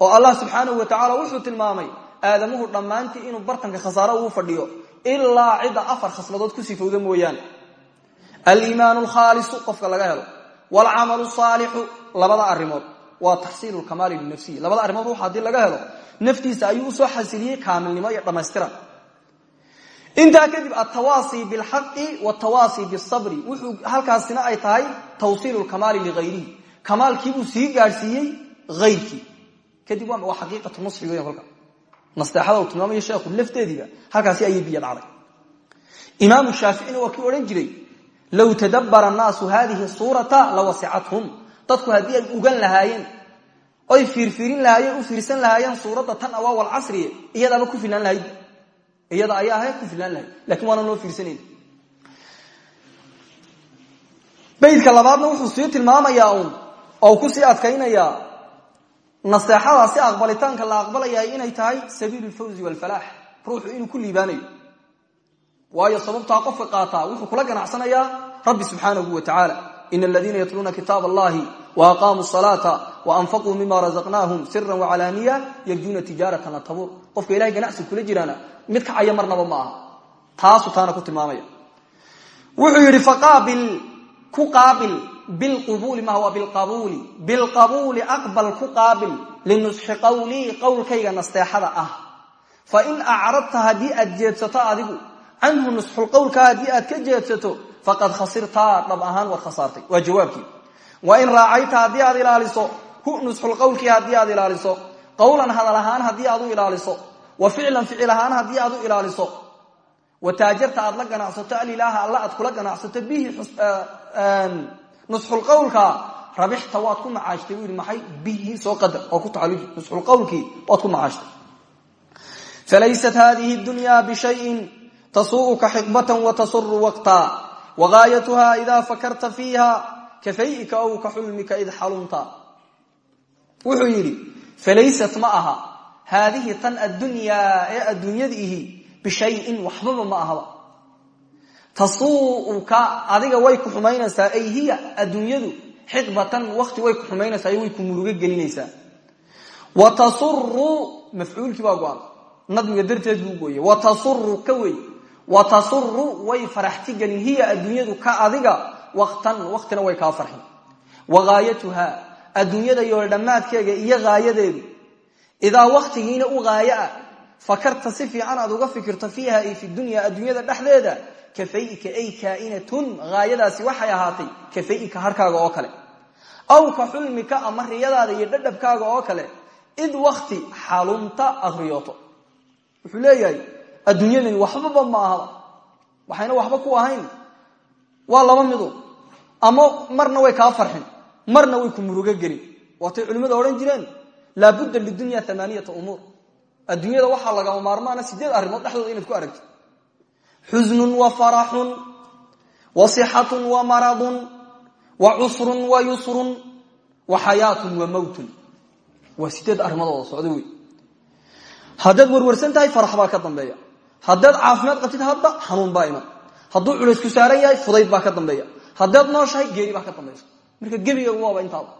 Oo allah subxaanahu wa tacala wuxuu tilmaamay aadamuhu dhammaantii inuu bartanka khasaaro uu fadhiyo ilaa cidda afar khasladood ku sifowda mooyaane. Aliimaanu alkhaalisu qofka laga helo waalcamalu saalixu labada arrimood waa taxsiilu lkamaali linafsihi labada arrimood ruux haddii laga helo naftiisa ayuu u soo xasiliyey kaamilnimo iyo dhammaystiran intaa kadib atawaasi bilxaqi watawaasi bisabri wuxuu halkaasina ay tahay tawsiilu lkamaali ligayrihi kamaalkiibuu sii gaadhsiiyey ayrkii kadib waa xaqiiqatu nusxi weyan kolka nasteexada uu sheekhu lafteediiba halkaasi ayay biyo dhacday imaamu shaaficina waa kii jiray low tadabbara annaasu hadihi suurata lawasicathum dadku haddii ay ugan lahaayeen oy fiirfiirin lahaayeen u fiirsan lahaayeen suuradda tan awaawal casriye iyadaaba ku filaan lahayd iyada ayaa ahayd ku filaan lahayd lakiin waana loo fiirsanayn baydka labaadna wuxuu sii tilmaamayaa uun oo ku sii adkaynayaa naseexadaasi aqbalitaanka la aqbalayahay inay tahay sabiilu lfawzi walfalaax ruuxu inuu ku liibaanayo waayo sababtaa wuxuu kula ganacsanayaa rabbi subxaanahu wa tacaala ina aladiina yatluuna kitaab allahi waaqaamuu salaata waanfaquu mima razaqnaahum sira wacalaaniya yarjuuna tijaaratan la tabuur qofka ilahay ganacsi kula jiraana mid kacaya marnaba ma aha. Taasuu taana ku tilmaamaya. Wuxuu yidhi faqaabil ku qaabil bilqubuuli ma huwa bilqabuuli bilqabuuli aqbal ku qaabil linusxi qawlii qowlkayga nasteexada ah. Fain acradta haddii aad jeedsato adigu canhu nusxulqowlka haddii aad ka jeedsato faqad khasirtaa dhab ahaan waad khasaartay. Waa jawaabkii. Wain raacayta haddii aad ilaaliso hu nusxulqowlkii haddii aad ilaaliso qowlan hadal ahaan haddii u ilaaliso wa ficlan ficil ahaan haddii u ilaaliso wa taajarta aad la ganacsato alilaaha alla aad kula ganacsato bihi nusxulqowlka rabixta waad ku macaashtay buu maxay? Bihi soo qadar oo ku tacaluji nusxulqowlkii waad ku macaashtay falaysat hadihi dunya bishayin tasuu'uka xiqbatan watasuru waqta wagaayatuha ida fakarta fiiha kafay'ika ow ka xulmika id xalunta wuxuu yidhi falaysat ma aha haadihi tan addunyaa ee adduunyada ihi bishayin waxbaba ma ahaba tasuu'uka adiga way ku xumaynaysaa ay hiya adduunyadu xiqbatan wakti way ku xumaynaysaa way ku murugo gelinaysaa wa tasuru mafcuulkii wa tasuru way faraxti hiya adduunyadu ka adiga waktan waktina way kaa farxin. Wa gaayatuha adduunyada yool dhammaadkeega iyo gaayadeedu idaa waktigiina u gaayo ah fakarta si fiican aad uga fikirto fiiha ay fi dunya adduunyada dhexdeeda kafayika ay kaainatun. Haayadaasi waxay ahaatay kafayika harkaaga oo kale. Aw ka xulmika ama riyadaada iyo dhadhabkaaga oo kale. Id wakti xalunta akriyooto wuxuu leeyahay adduunyadani waxbaba ma ahaba waxayna waxba ku ahayn. Waa laba midu. Ama marna way kaa farxin. Marna way ku murugo gelin waatay culimmada odhan jireen laabudda lidunya amaaniyata umuur. Adduunyada waxaa lagama maarmaana sideed arrimood dhexdooda inaad ku aragtid xusnun wa faraxun wa sixatun wa maradun wa cusrun wa yusrun wa xayaatun wa mowtun waa sideed arrimood wada socda wey haddaad warwarsan tahay ka dambeeya haddaad caafimaad qabtid hadda xanuun baa iman. Hadduu culays ku saaran yahay fudayd baa ka dambeeya. Haddaad nooshahay geeri baa ka dambaysa marka gebigeegu waaba intaaba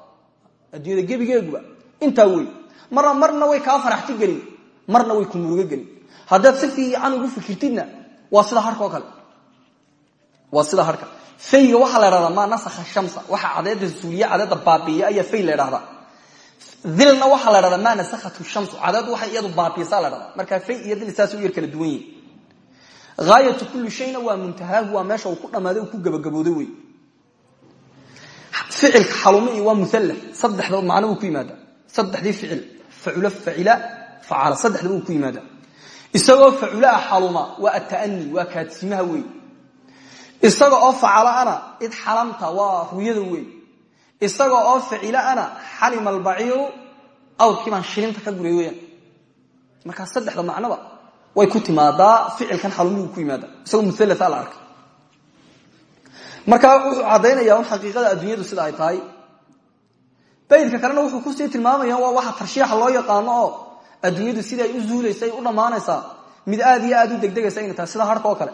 adduunyada gebigeeguba intaa wey marna marna way kaa faraxti gelin. Marna way ku murugo gelin. Haddaad si fiican ugu fikirtidna waa sida harkao kale. Waa sida harka. Fayga waxaa la dhahdaa maa nasakha shamsa. Waxa cadeeda suuliye cadeeda baabiiya ayaa fay la dhahdaa dilna waxaa la dhahdaa maa shamsu. Cadeedu waxay iyadu baabiisaa la dhahdaa markaa fay iyo dil u yar kala duwan yihiin shayna waa muntahaahu waa meesha ku dhammaaday ku gabagabooday wey ficilka xalumi waa mualla saddexda macno uu ku yimaada saddexdii ficil. Facula facila facala saddexda uu ku yimaada isagoo faculaah xaluma waa ata'ani waa kaadsimaha wey isaga oo facalaana id xalamta waa ruyada wey isaga oo facilana xalima albaciiru awdkii baan shilinta ka guray weyaan markaa saddexda macnoba way ku timaadaa ficilkan xalumihuu ku yimaada isagoo muallaa la arkay markaa wuxuu caddaynaya un xaqiiqada adduunyadu sida ay tahay. Baydka kalena wuxuu ku sii tilmaamaya waa waxa tarshiixa loo yaqaano oo adduunyadu siday u zuulaysa u dhammaanaysaa mid aad iyo aad u degdegaysa inay sida harka kale.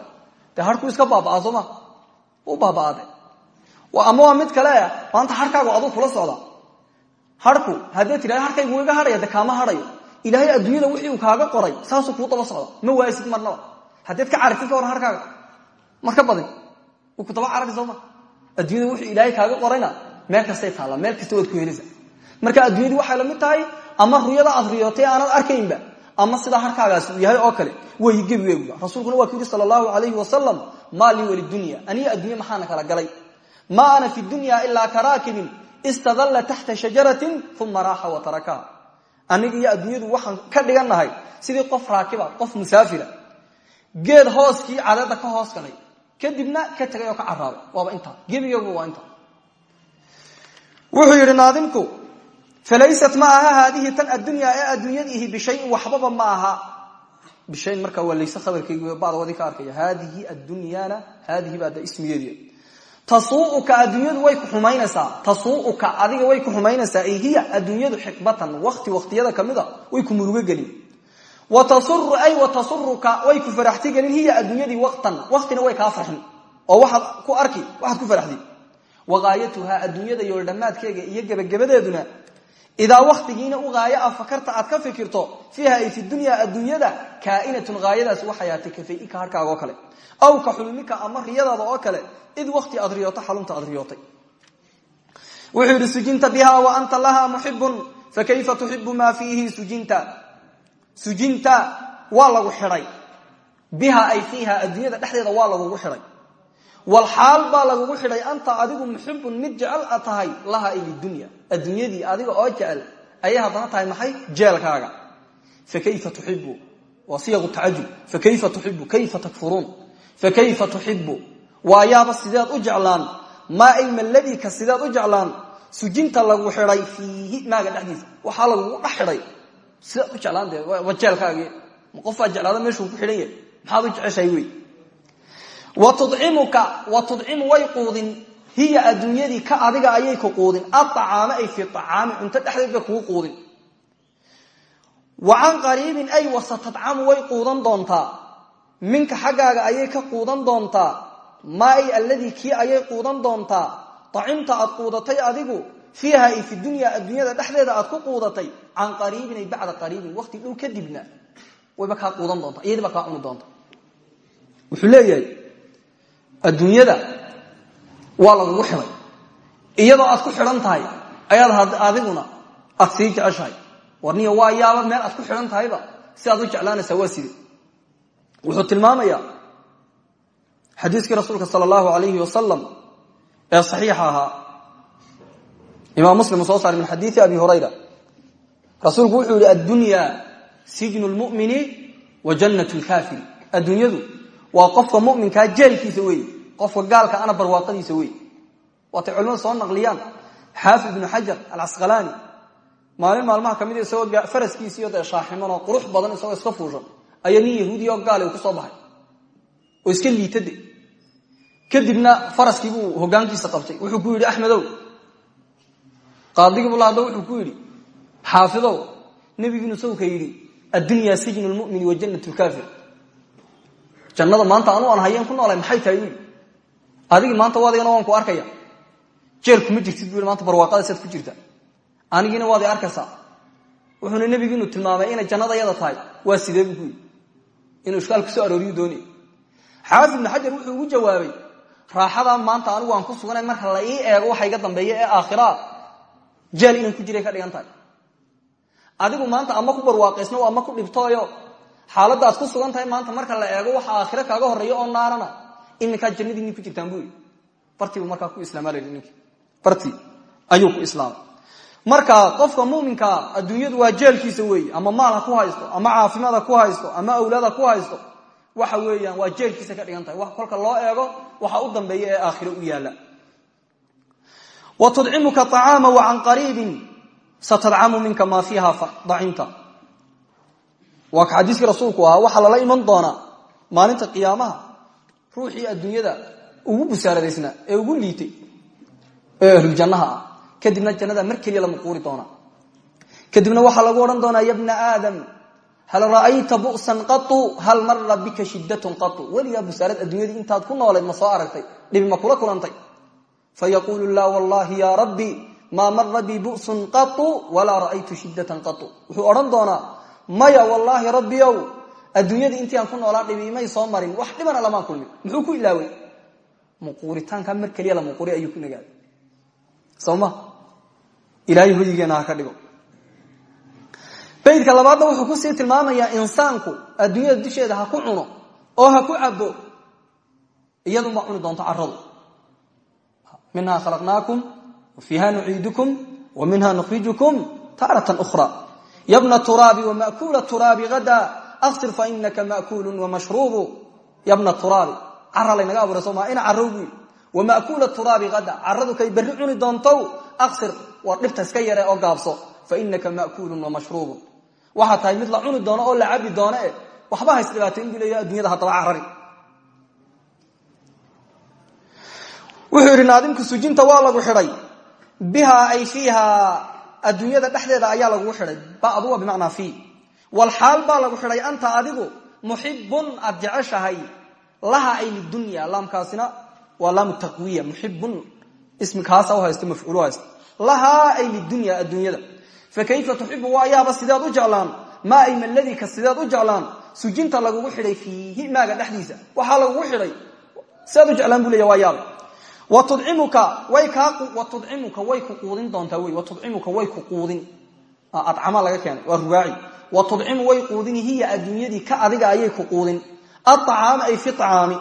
Dee harku iska baabaa sooma u baaba'ade ama waa mid kale maanta harkaagu aduu kula socda. Harku haddee tidhahda harkaygu iga hadhaya de kaama ilaahay adduunyada wixii uu kaaga qoray saasuu kuu daba socda. Ma waayisid marnaba haddeed ka carartid ka waran harkaaga mar ka badin. Wuu ku daba carari sooma adduunyada wuxuu ilaahay kaaga qorayna meel kastay taallaa meel kasta waad ku helaysa marka adduunyadii waxay la mid tahay ama ruyada aad aanad arkaynba ama sidaa harkaagaasi uu yahay oo kale way gebigeeguba rasuulkuna waa ku yidhi sal allahu alayhi wasalam maa lii walidunya aniga adduunya maxaana kala galay ma ana fi dunya ilaa karaakibin istadalla taxta shajaratin uma raaxa wa tarakaha aniga iyo adduunyadu waxaan ka dhigannahay sidii qof raakiba qof musaafira. Geed hooskii cadeeda ka hoos galay kadibna ka tegay oo ka caraabay waaba intaa gebigeeguba waa intaa wuxuu yidhi naadimku falaysat ma aha haadihi tan addunya ee adduunyadiihi bishayin waxbaba ma aha. Bishayin markaa waa tasuuuka adduunyadu way ku xumaynaysaa. Tasuuuka adiga way ku xumaynaysaa. Ay hiya adduunyadu xikbatan wakti waktiyada kamida way ku murugo gelin. Wa tasuru ay wa tasuruka way ku faraxti gelin. Hiya adduunyadii waqtan. Waktina way kaa farxin. Oo waxaad ku arki waxaad ku faraxdi. Waqaayatuhaa adduunyada yool dhammaadkeega iyo gebagabadeeduna idaa waktigiina u haayo ah fakarta aad ka fikirto fiiha ay fi dunya adduunyada kaainatun haayadaasi waxay ahaatay kafayika harkaaga oo kale. Aw ka xulmika ama riyadaada oo kale id wakti aad riyooto xalunta aad riyootay. Wuxuu yidhi sujinta biha wa anta laha muxibun fakayfa tuxibu maa fiihi sujinta? Sujinta waa lagu xidhay walxaal baa lagugu xidhay anta adigu muxibun mid jecel a tahay laha ay lidunya adduunyadii adiga oo jecel ayay haddana tahay maxay? Jeelkaaga. Fakayfa tuxibu waa siyaqu tacajub fakayfa tuxibu kayfa takfuruun? Fakayfa tuxibu waayaaba sideed u jeclaan. Maa ay maladika sideed u jeclaan. Sujinta lagu xidhay fiihi maaga dhexdiisa. Waxaa lagugu dhex xidhay. U jeclaan dee waa jeelkaagii. Qofbaa jeclaada meeshuu ku xidhan maxaad u jeceshahay wey wa tudcimuka wa tudcimu way quudin. Hiya adduunyadii ka adiga ayay ku quudin. Aacaame ay fi acaami cunto dhexdeed bay kugu quudin. Wa can qariibin ay wasatadcamu way quudan doontaa. Minka xaggaaga ayay ka quudan doontaa. Maa ay alladii kii ayay quudan doontaa. Acimta aad quudatay adigu fiiha ay fi dunya adduunyada dhexdeeda aad ku quudatay. Can qariibin ay bacda adduunyada waa lagugu xidhay. Iyadoo aad ku xidhan tahay ayaad adiguna aad sii jeceshahay. Warniya waa yaaba meel aad ku xidhan tahayba si aad u jeclaanaysaa waa side wuxuu tilmaamayaa xadiiskii rasuulka sal allahu alayhi wasalam ee saxiixa ahaa. Imaam muslim uu soo saaray min xadiii abi hurayra. Rasuulku wuxuu yihi addunya sijnu lmumini wa jannat lkaafiri adduunyadu waa qofka muminkaa jeelkiisa weeye qofka gaalka ana barwaaqadiisa weeye waatay culimadu soo naqliyaan. Xaafid ibnu xajar alcasqalaani maalin maalmaha ka mid isagoo faraskiisiiyo dee shaaximan oo qurux badan isagoo iska fuushan ayaa nin yahuudiya oo gaali ku soo baxay. Oo iska liitade kadibna faraskii buu qabtay. Wuxuu ku yidhi axmedow. Qaadigii bula hadda wuxuu ku yidhi xaafidow nebigiinu sawka yidhi addunya sijnu lmumini wa jannat lkaafir jannada maanta anu aan hayeen ku noolay maxay tahay adigii maanta wadigana waan ku arkaya. Jeelkuma jirtid bui maanta barwaaqadasaad ku jirta. Anigiina waad i arkaysaa. Wuxuuna nebigu inuu tilmaamay inay jannada tahay. Waa sidee bu kuyi inuu ishkaal ku soo arooriyu doonay. Xaafid ibnu wuxuu ugu jawaabay raaxadaa maanta anigu aan ku suganay marka la ii eego waxa iga dambeeya ee aakhiraa jeel inaan ku jiray ka dhigan adigu maanta ama ku barwaaqaysno ama ku dhibtooyo. Xaaladda ku sugan tahay maanta marka la eego waxa aakhiro kaaga horreeya oo naarana iminkaa jannadii nin ku jirtaan buu yidhi. Markaa ku islaamaa la yidhi ninkii barti ayuu ku islaamay marka qofka muminkaa adduunyadu waa jeelkiisa weeye ama maal ku haysto ama caafimaad ku haysto ama awlaad ku haysto waxa weeyaan waa jeelkiisa ka dhigan wax kolka loo eego waxa u dambeeya ee aakhiro u yaalla. Wa tudcimuka acaama wa can qariibin satadcamu minka maa fiiha dacimta waa ka xadiiskii rasuulku ahaa waxaa lala iman doonaa maalinta qiyaamaha ruuxii adduunyada ugu busaaradaysnaa ee ugu liitay ee ahluljannaha ah. Kadibna jannada mar keliya la muquuri doonaa kadibna waxaa lagu odhan doonaa ya bna aadam hal ra'ayta bu'san qatu hal mara bika shiddatun qatu weligaa busaarad adduunyadii intaad ku noolayd ma soo aragtay. Dhibi ma kula kulantay. Fayaquulu laa wallahi ya rabbi maa mara bi bu'sun qatu walaa ra'aytu shiddatan qatu wuxuu odhan doonaa maya wallaahi rabbiow adduunyadii intii aan ku noolaa dhibi soo marin. Wax dhibana lamaan kulmin. Muxuu ku ilaaway? Muquuritaanka mar keliya la muquuri ayuu ku nagaaday. Soma ilaahay hoyigeena ka dhigo. Baydka labaadna wuxuu ku sii tilmaamayaa insaanku adduunyada dusheeda ha ku cuno oo ha ku cabo iyaduma cuni doonto caradu minhaa khalaqnaakum wa fiiha nuciidukum wa minha nukhrijukum taaratan ukhra yabna turaabi wama'kuula turaabi hada aksir fainaka ma'kuulu wamashruubu yabna turaabi cara laynaga abuuray sooma ina carrow buu yidhi wama'kuula turaabi hada caradu kay berri cuni doontow aksir dhibta iska yare oo gaabso. Fainaka ma'kuulun wamashruubun waxaa tahay mid la cuni doono oo la cabi doono eh waxba hays dhibaatayn buu leeya addunyada haddaba wuxuu yidhi naadimku waa lagu xidhay. Bihaa ay fiiha adduunyada dhexdeeda ayaa lagu xidhay. Badu waa bimacnaa fii walxaal baa lagu xidhay anta adigu muxibun aad jeceshahay. Laha ay lidunya laamkaasina waa laamu taqwiya muxibun ismikaasa uhaysto mafcuul uhaysto lahaa ay lidunya adduunyada. Fakayfa tuxibu waayaaba sideed u jeclaan. Maa ay maladika sideed u jeclaan. Sujinta lagugu xidhay fiihi maaga dhexdiisa. Waxaa lagugu xidhay. Sideed u jeclaan buu leya waa yaaba kaa watudcimuka way ku quudin doontaa wey. Watudcimuka way ku waa watudcimu way quudin hiya adduunyadii ka adiga ayay ku quudin. Aacaama ay fi acaami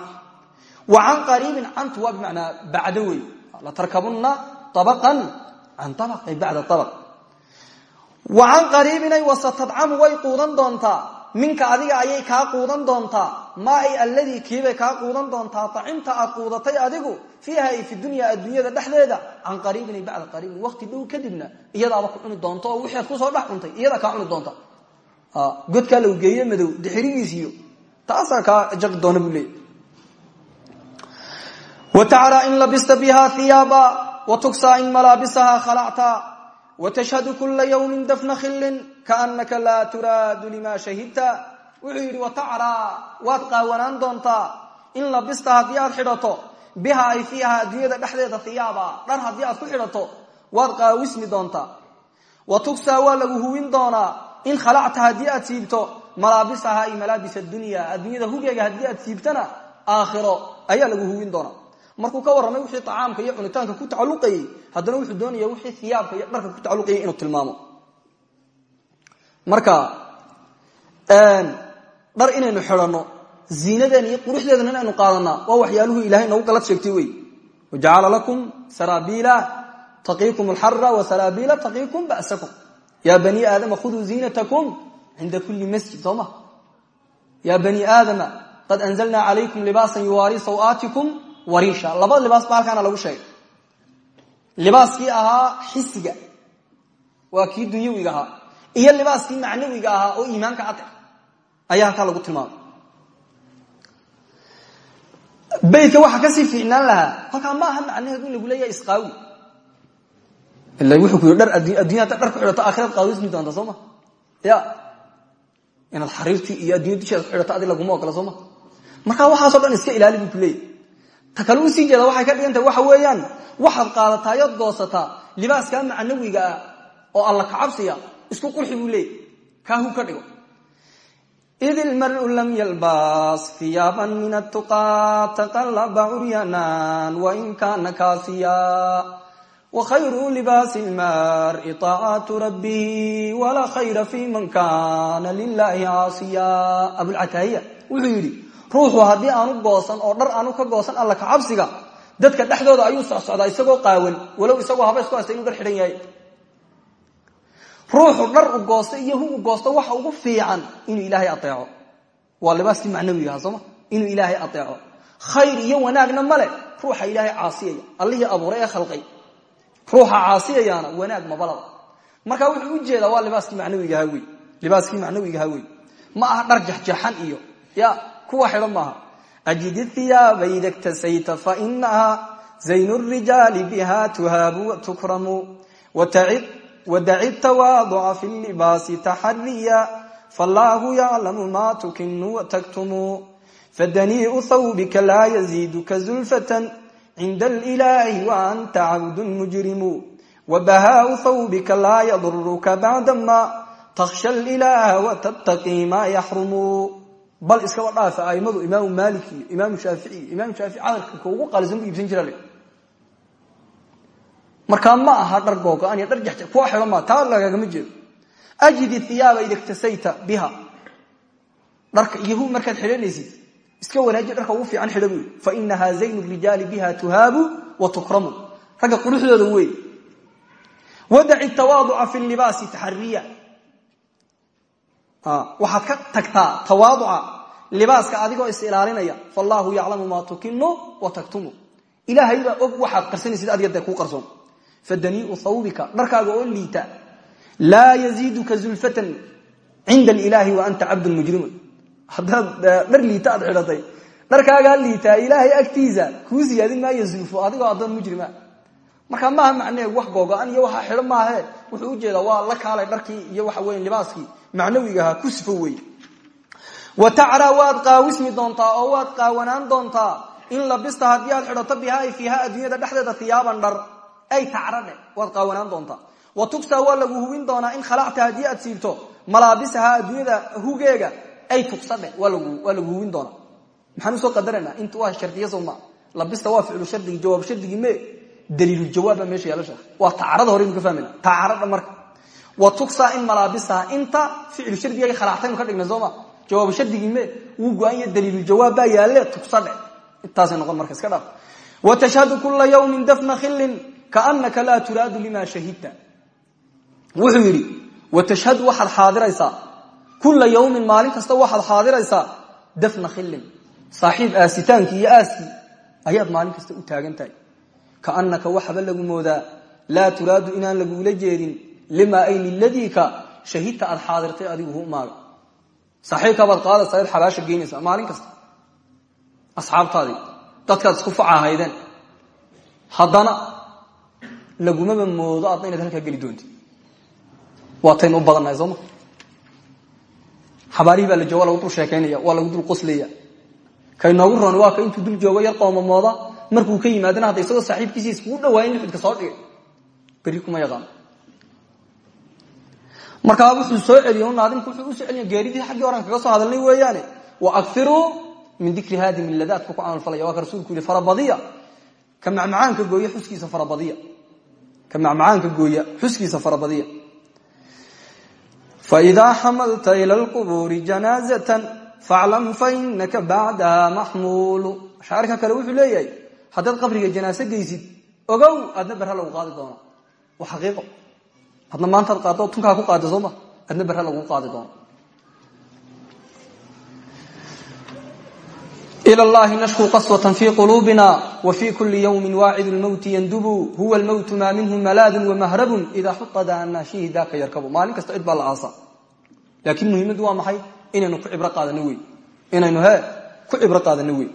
wa can qariibin cantu waa bimacnaa bacdo wey latarkabunna abaqan can ay bacda abaq wa can qariibinay wasatadcamu way quudan doontaa. Minka adiga ayay kaa quudan doontaa. Maa ay alladii kiibay kaa quudan doontaa. Acimta aad quudatay adigu fiiha ay fi dunya adduunyada dhexdeeda. Can qariibin ay bacda qariibin waqti dhow kadibna iyadaaba ku cuni doonto oo wixii aad ku soo dhex cuntay iyada kaa cuni doonta godkaa lagu geeye madow dixirigiisiyo taasaa kaa jaqi doona buu leeyay watacraa in labista biha hiyaaba watuksaa in malaabisaha khalacta watashhadu kula ywmin dafna khillin kaanaka laa turaadu lima shahidta. Wuxuu yidhi watacraa waad qaawanaan doontaa in labista haddii aad biha ay fiiha adduunyada dhexdeeda hiyaaba dhar haddii aad ku xidhato waad qaawismi doontaa. Wa tuksaa waa lagu huwin doonaa in khalacta haddii aad siibto malaabisaha ay malaabis adunya adduunyada hugeega haddii aad siibtana aakhiro ayaa lagu huwin doonaa markuu ka warramay wixii acaamka iyo cunitaanka ku tacaluqayey haddana wuxuu doonaya wixii hiyaabka iyo dharka ku tacaluqayay inuu tilmaamo. Marka dhar inaynu xidhanno ziinadeena iyo quruxdeedana inaynu qaadanaa waa waxyaaluhu ilahay noogu galad sheegtay wey wajacala lakum saraabiila taqiikum alxara wasaraabiila taqiikum ba'sakum ya bani aadama khuduu ziinatakum cinda kuli masjid. Soo ma ya bani aadama qad anzalna calaykum libaasan yuwaari sawaatikum wariisha laba libaas ba halkaana lagu sheegay. Libaaskii ahaa xisiga waa kii dunyawiga ahaa. Iyo libaaskii macnawiga ahaa oo iimaanka cad ayaa halkaa lagu tilmaamay. Beytka waxaa ka sii fiicnaan lahaa. Halkaa ma aha macnaheedu in lagu leeyahay isqaawi ila wuxuu ku yidhi dhar addunya dhar ku xidhato aakhiraad qaawismi doonta soo ma? Ya. Inaad xariirtii iyo addunya dusheeda ku xidhato adi laguma ogola soo ma? Markaa waxaaso dhan iska ilaali buu ta kale u sii jeeda waxay ka dhigan waxa weeyaan waxaad qaadataa yood goosataa libaaskaa macnawiga ah oo alla kacabsiya isku qurxi buu leeyahy kaahu ka dhigo. Id ilmaru lam yalbas hiyaaban min atuqaa taqallaba curyanan wain kana kaasiya wakhayru libaasi lmari طaacatu rabbihi walaa khayra fi man kana lilahi caasiya abulcataahiya wuxuu yidhi ruuxu haddii aanu goosan oo dhar aanu ka goosan alla kacabsiga dadka dhexdooda ayuu socsocdaa isagoo qaawan walow isagoo haba isku haysta inuu dhar xidhan yahay ruuxu dhar u goosto iyo hu u goosto waxa ugu fiican inuu ilaahay aeeco waa libaaskii macnawigaha sooma inuu ilaahay aeeco khayr iyo wanaagna male ruuxa ilaahay caasiyaya ee khalqay ruuxa caasiyayaana wanaag mabalaba marka wuxuu u jeedaa waa libaaskii macnawigaha wey libaaskii macnawigaha wey ma aha dhar jaxjaxan iyo. Ya kuwa xidhan maaha. Ajid iyaaba ida ktasayta fainaha zayn rijaali biha tuhaabu tukramu. Wadaci tawaaduca fi libaasi taxariya fallaahu yaclamu ma tukinu wataktumu fadaniiu thawbika laa yaziiduka zulfatan cinda alilaahi wa anta cabdun mujrimu wabahaau thawbika laa yaduruka bacdama takhsha alilaaha watabtaqii ma yaxrumu bal iskaba dhaafa aimadu imaamu maalik iyo imaamu shaafici iyo imaamu shaafici cadalka kaugu qaalisan bu iibsan jira markaa ma aha dhar googo-an iyo dhar jaxja kuwa xidhan maa taa lagagama jeedo ajidi hiyaaba ida ktasayta biha dharka iyo hu markaad xidhanaysid iska wanaaji dharka ugu fiican xidha buy fa inaha zaynu rijaali biha tuhaabu wa tukramu. Ragga quruxdooda wey wadaci tawaaduca fi libaasi taxariya waxaad ka tagtaa tawaaduca libaaska adigoo is ilaalinaya. Fallaahu yaclamu maa tukinu wa taktumu. Ilaahay baa og waxaad qarsanaysid adiga dee kuu qarsoon. Fadaniiu thawbika dharkaaga oo liita. Laa yaziiduka zulfatan cinda alilaahi wa anta cabdun mujrimun haddaad dhar liita aad xidhatay dharkaagaa liitaa ilaahay agtiisa kuu siyaadin maayo zulfo adigoo addoon mujrima. Markaa maaha macneheegu wax googo-an iyo waxaa xidhan maahe wuxuu u jeedaa waa la kaalay dharkii iyo waxa weya libaaskii. Macnawigaha ku sifo wey wa tacraa waad qaawismi doontaa oo waad qaawanaan doontaa in labista haddii aad xidhato biha ay fiiha adduunyada dhexdeeda hiyaaban dhar. Ay tacradhe waad qaawanaan doontaa. Wa tugsaa waa lagu hubin doonaa in khalacta haddii aad siibto malaabisaha adduunyada hugeega ay tugsadhe waa lagu hubin doonaa maxaan u soo qadaranaa inta waa shardiya sowma labista waa ficlu shardigii jawaab shardigii me daliiluljawaab baa meesha sheekh waa tacarada hore inu ka fahmayna tacaradha marka wa tugsaa in malaabisaha inta ficlu shardigay khalactaynu ka dhigna sooma jawaabu shardigii me wuu go-an ya daliiluljawaab baa yaalle tugsadhe intaasay noqon marka iska dhaaf wa tashhadu kula yawmin dafna khillin kaanaka laa turaadu lima shahidta wuxuu yidhi wa tashhadu waxaad xaadiraysaa kula yawmin maalin kasta waxaad xaadiraysaa dafna khillin. Saaxiib aasitaankii iyo aaskii ayaad maalin kasta u taagan tahay kaanaka waxaba lagu moodaa laa turaadu inaan laguula jeedin limaa ay liladiika shahidta aad xaadirtay adigu hu maaga. Saaxiibkaabaad qaadaysaa ad xabaasha geynaysaa maalin kasta. Asxaabtaadii dadkaad isku facahaydeen haddana lagumaba moodo adna inaad halkaa geli doonti. Waataynu u badannahay xabaarihii baa la jooga lagu dul sheekaynaya waa lagu dul qoslaya kaynoogu roon waa ka intuu dul joogo yar qoomamooda markuu ka yimaadana hadda isagoo saaxiibkiisi iskugu dhawaayen lixudka soo dhigay. Berri kuma yaqaano markaa wuxuu soo celiye naadimku wuxuu u soo celiya geeridii xaggii horan kaga soo hadalnay weeyaane wa akiruu min dikri haadi miladaadka ku camalfalaya waa ka rasuulku yihi farabadiya ka macmacaanka gooya xuskiisa farabadiya ka macmacaanka gooya xuskiisa farabadiya faidaa xamalta ila lqubuuri janaazatan faclam fainaka bacdaha maxmuulu shaacirka kale wuxuu leeyahay haddaad qabriga janaaso geysid ogow adna berra lagu qaadi doono waa xaqiiqo adna maantaad qaado tunkaa ku qaada sooma adna berra lagu ilى اllahi nashku qaswة fi quluubina wfi kuli ywmi waacid اlmowti yandubu huwa اlmowtu maa minhu malaadun wamahrabun ida xutada annaashihi daka yarkabu maalin kasta cid baa la aasa laakiin muhiimaddu waa maxay inaynu ku cibro qaadano wey inaynu he ku cibro qaadano wey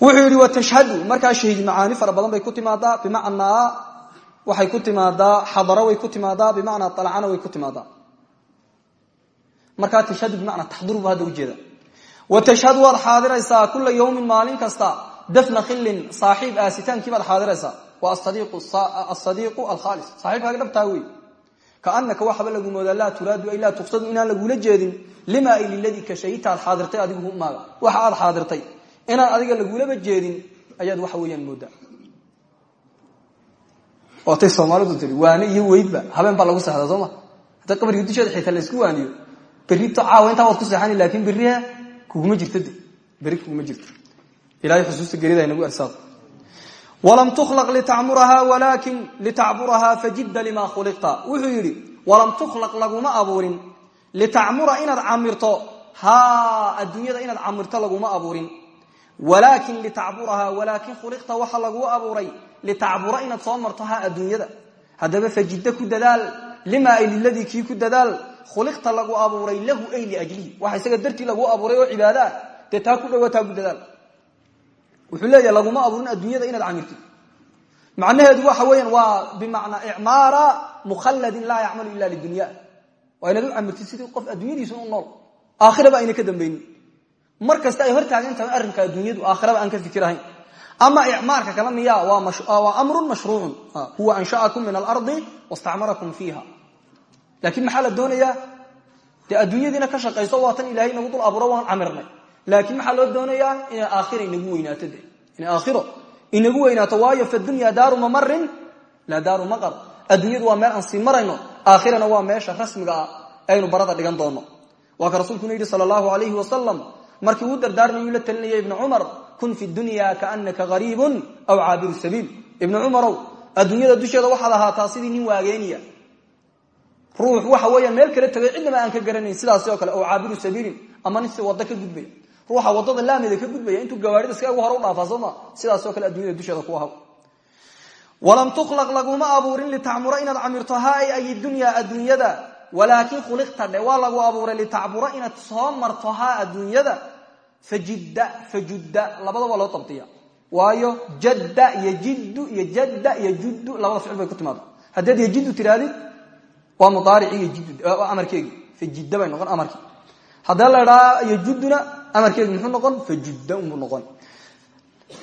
wuxuu yidhi watashhadu markaa shahiid macaani fara badan bay ku timaadaa bimacnaa waxay ku timaadaa xadaro way ku timaadaa bimacnaa alcana way ku timaadaa markaa tashhadu bimacnaa taxdur bu hadda ujeeda wa tashhad waad xaadiraysaa kula yawmin maalin kasta dafna khilin saaxiib aasitaankiibaad xaadiraysaa. Waa asadiiqu alkhaalis. Saaxiibkaaga dhabtaa wey kaanaka waxaba lagu moodaa laa turaadu ay laa tuqsadu inaan lagula jeedin lima ay liladii ka shahidta aad xaadirtay adigu humaaga waxa aad xaadirtay inaan adiga lagulaba jeedin ayaad waxa weeyaan moodaa. Waatay soomaalidu tii waane iyo weydba habeen baa lagu seexdaa soo ma? Hadda qabriga dusheeda xitaa laysku waaniyo berrito caawa intaa waad ku seexani kuguma jirto de berri kuguma jirto xusuusta gerida inagu arsaaq walam tukhlaq litacmuraha walaakin litacburaha fajidda lima khuliqta. Wuxuu yidhi walam tukhlaq laguma abuurin. Litacmura inaad camirto haa adduunyada inaad camirto laguma abuurin. Walaakin litacburaha walaakin khuliqta waxa laguu abuuray. Litacbura inaad soo marto haa adduunyada. Haddaba fajidda ku dadaal lima ay liladii ku dadaal khuliqta lagu abuuray lahu ay liajlihi waxa isaga dartii laguu abuuray oo cibaada ah dee ku dhawa taa ku dadaal wuxuu leeyahay laguma abuurin adduunyada inaad camirtid. Macnaheedu waxa weeyaan waa bimacnaa icmaara mukhalladin laa yacmalu ila lidunya waa inaad u sidii qof adduunyadiisun u nool. Aakhiraba ayna ka dambaynin. Mar ay hor arrinka adduunyadu aakhiraba aan ka fikirahayn. Ama icmaarka waa amrun mashruucun. Huwa ansha'akum min alardi wastacmarakum fiiha laakiin maxaa la doonayaa? Dee adduunyadiina ka shaqayso waa tan ilahay inagu dul abuuro waan camirnay. Laakiin maxaa loo doonayaa? Inay aakhira inagu weynaato de inay aakhiro inagu weynaato waayo fadunya daaru mamarin laa daaru maqar. Adduunyadu waa meel aan sii marayno. Aakhirana waa meesha rasmiga ah aynu barada dhigan doono waa ka rasuulkuna yidhi sala allahu alayhi wasalam markii uu dardaarmayuu la talinaya ibnu cumar kun fi dunya kaanaka gariibun aw caabiru sabiil. Ibnu cumarow adduunyada dusheeda waxaad ahaataa sidii nin waageeniya ruux waxa weeyaan meel kala tegay cidnaba aan ka garanayn sidaasi oo kale aw caabiru sabiilin ama nin waddo ka gudbaya ruuxa waddada laamida ka gudbaya intuu gawaarida iska ugu hore u dhaafaa sooma sidaasoo kale addunyada dusheeda ku ahaw walam tukhlaq laguma abuurin litacmura inaad camirto haa ay dunya adduunyada walaakin khuliqta dhe waa lagu abuuray litacbura inaad soo marto haa fajidda fajudda labadaba loo dabdiya waayo jadda iyo jiddu iyo jadda iyo juddu labada ficil bay ku timaada haddaad yejiddu tirahdid waa mudaarici iyo jiddu amarkeegi fajidda bay noqon amarkii haddii la idhaa yojudduna amarkeegi muxuu noqon fajudda unbuu noqon.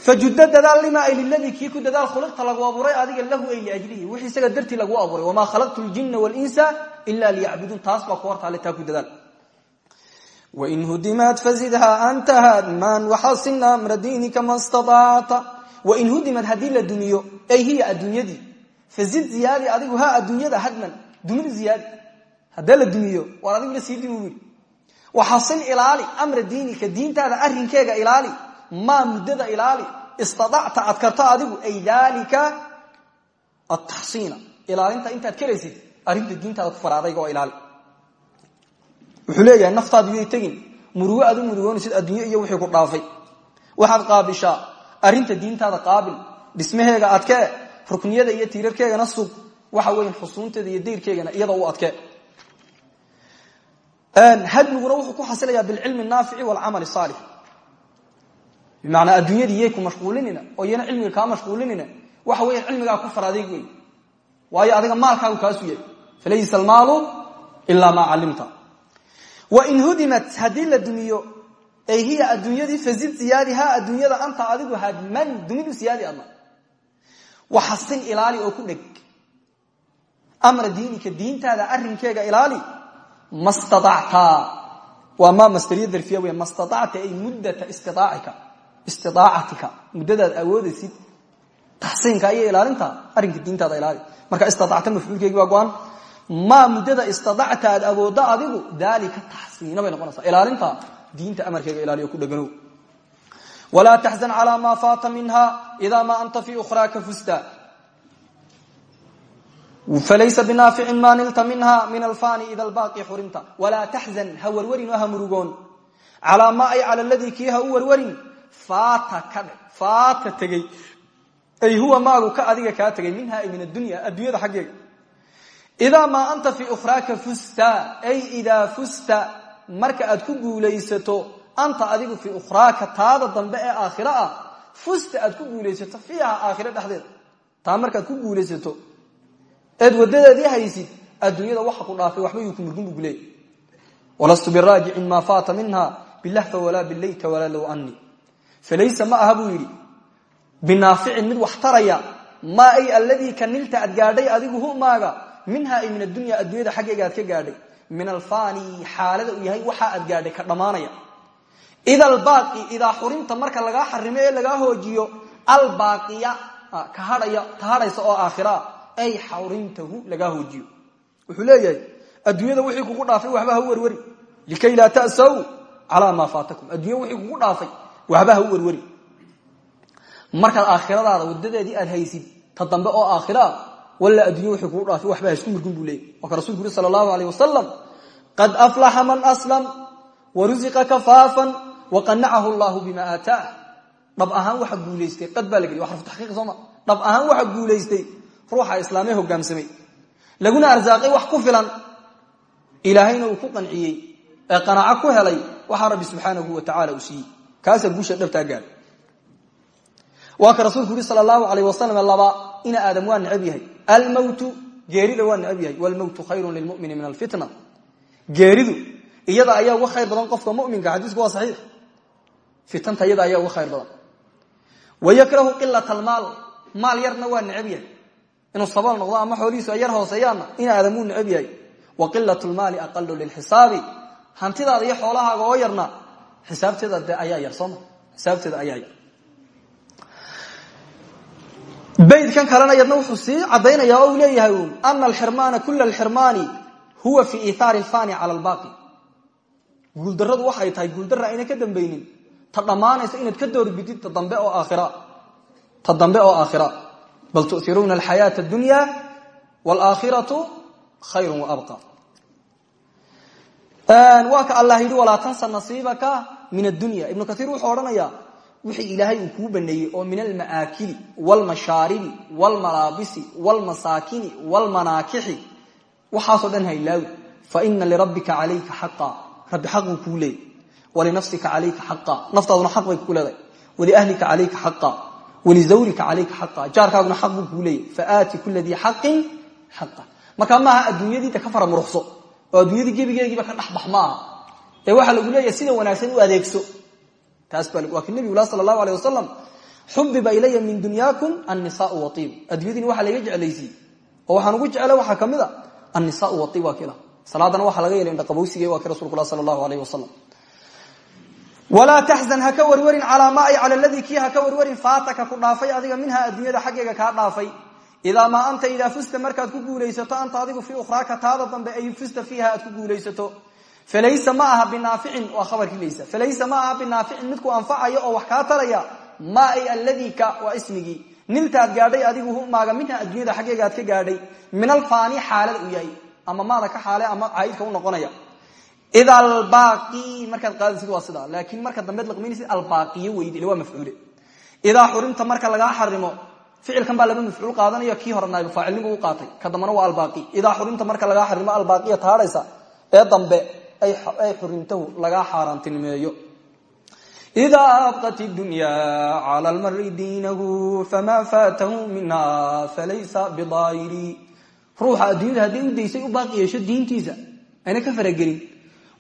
Fajudda dadaal lima ay liladii ku dadaal khuliqta lagu abuuray adiga lahu ay liajlihi. Wixii isaga dartii lagu abuuray wamaa khalaqtu ljina walinsa ila liyacbuduun taas baa ku hortaale taa ku dadaal. Wain hudimaat fazidha anta hadman waxasina amra diinika ma staطacta wain hudimad haddii la ay hiya adduunyadii fazid ziyaadi adigu ha adduunyada hadman dumid ziyaadi haddee la dumiyo waar adiguna sii dimi wiil waxasin ilaali amra diinika diintaada arrinkeega ilaali maa muddada ilaali istaacta aad adigu ay daalika ataxsiina ilaalinta intaad karaysid arrinta diintaada ku faraadayga ilaali. Wuxuu leeyahay naftaadu yay tegin murugo aad u murugoonaysid adduunyo iyo wixii ku dhaafay. Waxaad qaabishaa arrinta diintaada qaabil dhismaheega adkee rukniyada iyo tiirarkeegana sug waxa weyan xusuunteeda iyo dayrkeegana iyada u adkee. Hadmiguna wuxuu ku xasilayaa bilcilmi naafici walcamal saalix. Bimacnaa adduunyadii yay ku mashquulinina oo iyana cilmiga kaa mashquulinina waxa weya cilmigaa ku faraadeeg wey waayo adiga maalkaagu kaasu yahay falaysa almaalu ilaa maa calimta wain hudimat haddii la dumiyo ay hiya adduunyadii fazid ziyaadiha adduunyada anta adigu hadman dumidu siyaadi adna waxasin ilaali oo ku dheg amra diinika diintaada arrinkeega ilaali ma staacta waa maa masteriya darfiya wey ma staacta ay muddata istiaacika istiaacatika muddadaad awoodaysid taxsiinka iyo ilaalinta arrinka diintaada ilaali. Marka istaacta mafcuulkeegi waa go-an. Muddada istaacta aad awooddo adigu daalika taxsiina bay noqonaysaa. Ilaalinta diinta amarkeega ilaaliyo ku dheganow. Walaa taxzan calaa maa faata minha idaa maa anta fii ukhraaka fusta falaysa binaaficin maa nilta minha min alfani ida albaaqi xurimta walaa taxzan ha warwarin oo ha murugoon calaa maa ay cala ladii kii ha u warwarin faata tegey ay huwa maagu ka adiga kaa tegay minha ay min addunya adduunyada xaggeega idaa maa anta fii ukhraaka fusta ay idaa fusta marka aad ku guulaysato anta adigu fii ukhraaka taada dambe ee aakhiro ah fusta aad ku guulaysato fiiha aakhiro dhexdeeda taa markaad ku guulaysato eed wadadeedii haysid adduunyada waxa ku dhaafay waxba yuu ku murgun bu kuleeyay walastu biraajicin maa faata minha bilahfa walaa bileyta walaa low ani falaysa ma aha buu yidhi mid wax taraya maa ay alladii ka nilta aad adigu humaaga minha ay min addunya adduunyada xaggeega aad ka gaadhay. Min alfani xaalada uu yahay waxaa aad ka dhammaanaya ida albaaqi idaa xurinta marka lagaa xarimo ee lagaa hoojiyo albaaqiya ka hadhaya ta oo aakhira ay xawrintahu lagaa hoojiyo. Wuxuu leeyahay adduunyada wixii kugu dhaafay waxba ha werweri likay laa ta'saw calaa maa faatakum. Adduunya wixii kugu dhaafay waxba ha werweri markaad aakhiradaada wadadeedii aad haysid ta oo aakhira walla addunya wixii kugu dhaafay waxba isku mirgun buu leeyay waa ka rasulku yuri allahu qad aflaxa man aslam warusiqa kafaafan waqanacahu llahu bima aataah dhab ahaan waxa guulaystay qad baa la geliy wa xarfu ahaan waxa guulaystay ruuxa islaamee hogaamsamay. Laguna arsaaqay wax ku filan. Ilaahayna uu ku qanciyey ee qanaaco ku helay waxaa rabbi subxaanahu wa tacala uu siiyey. Kaasaa guusha dhabtaa gaadhay. Waa ka rasuulku yuri sala allahu alayh laba ina aadam waa necab yahay. Almowtu geerida waa necab yahay. Wlmowtu khayrun lilmumini min alfitna. Geeridu iyada ayaa uga khayr badan qofka muminka xadiisku waa saxiix. Fitanta iyada ayaa uga khayr badan. Wayakrahu qilat almaal. Maal yarna waa necab yahay inuu sabool noqdo ama xoolihiisu ay yar hooseeyaanna ina aadamuu necab yahay. Wa qilat lmaali aqalu lilxisaabi. Hantidaada iyo xoolahaaga oo yarna xisaabteeda de ayaa yar sooma xisaabteeda ayaa yar. Baydkan kalena yadna wuxuu sii caddaynaya oo uu leeyahay uun ana alxirmaana kula alxirmaani huwa fi ihaari alfani cala albaqi guuldarradu waxay tahay guuldarra ayna ka dambaynin. Ta dhammaanaysa inaad ka doorbidid ta dambe oo aakhira. Ta dambe oo aakhira bal tu'iruuna alxayaata addunya waalaakhiratu khayrun waabqa waa ka allah yidhi walaa tansa nasiibaka min addunya ibnu kaiir wuxuu odhanayaa wixii ilaahay uu kuu baneeyey oo min alma'aakili waalmashaaribi waalmalaabisi waalmasaakini waalmanaakixi waxaasoo dhan ha ilaawi faina lirabbika calayka xaqa rabbi xaq buu kuu leeyay walinafsika calayka xaqa naftaaduna xaq bay ku leedahay waliahlika calayka xaqa walizawrika calayka xaqa jaarkaaguna xaq buu kuu leeyay faaati kula dii xaqin xaqa markaa maaha adduunyadiita ka fara muruxso oo adduunyadii gebigeegiiba ka dhexbax maaha ee waxaa lagu leeyahay sida wanaagsan u adeegso taas baa waa ki nebigu lah sala allahu aleh wasalam xubiba ilaya min dunyaakum annisaau waiib adduunyadiina waxaa laga jeclaysiiyey oo waxaan ugu jecla waxaa ka mid a annisaau waiib waa kila salaadana waxaa laga yeelay indhaqabowsiga waa ki rasulku lah sala allahu aleyh wasalam walaa taxzan ha ka warwarin calaa ma ay cala ladii kii ha ka warwarin faataka ku dhaafay adiga minha adduunyada xaggeega kaa dhaafay. Idaa maa anta idaa fusta markaad ku guulaysato anta adigu fii ukhraaka taada dambe ay fusta fiiha aad ku guulaysato. Falaysa ma aha binaaficin waa khabarkii laysa falaysa ma aha binaaficin midku anfacayo oo wax kaa taraya ma ay alladii ka waa ismigii. Niltaad gaadhay adigu humaaga minha adduunyada xaggeega aad ama maada ka xaale ama noqonaya ida albaaqi markaad qaadaysid waa sidaa laakiin marka dambeed laqmaynaysid albaaqiyo weyd ila waa mafcuule idaa xurimta marka lagaa xarimo ficilkan baa laba mafcuul qaadanaya kii hore naayb faacilnimu u qaatay ka dambana waa albaaqi idaa xurimta marka lagaa xarimo albaaqiya taadhaysa ee dambe ay xurintahu lagaa xaaraantinimeeyo idaa abqat dunya cala almari diinahu famaa faatahu minha falaysa bidaayiri ruuxa adduunyada hadday u daysay u baaqi yeesho diintiisa ayna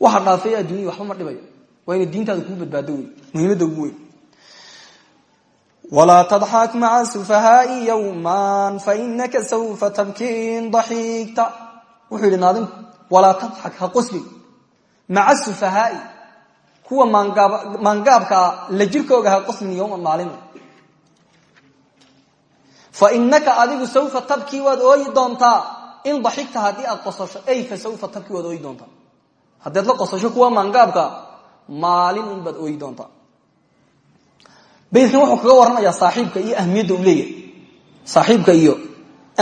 waxa dhaafay adduunyada waxba ma dhibayo. Waa inay diintaada kuu badbaado wey muhiimadda ugu weyn. Walaa tadxak maca sufahaai yowman fainaka sawfa tabkiin daxiigta. Wuxuu yidhi naadinku walaa ha qoslin maca sufahaai kuwa maangaabkaa la jirkooga ha qoslin yowman maalin. Fa inaka adigu sawfa tabkii waad ooyi doontaa in daxigta haddii aad qosasho ay fa sawfa tabkii waad ooyi doontaa haddaad la qosasho kuwa maangaabka maalin unbaad ooyi doontaa baydkan wuxuu kaga warramayaa saaxiibka iyo ahmiyadda uu leeyahay. Saaxiibka iyo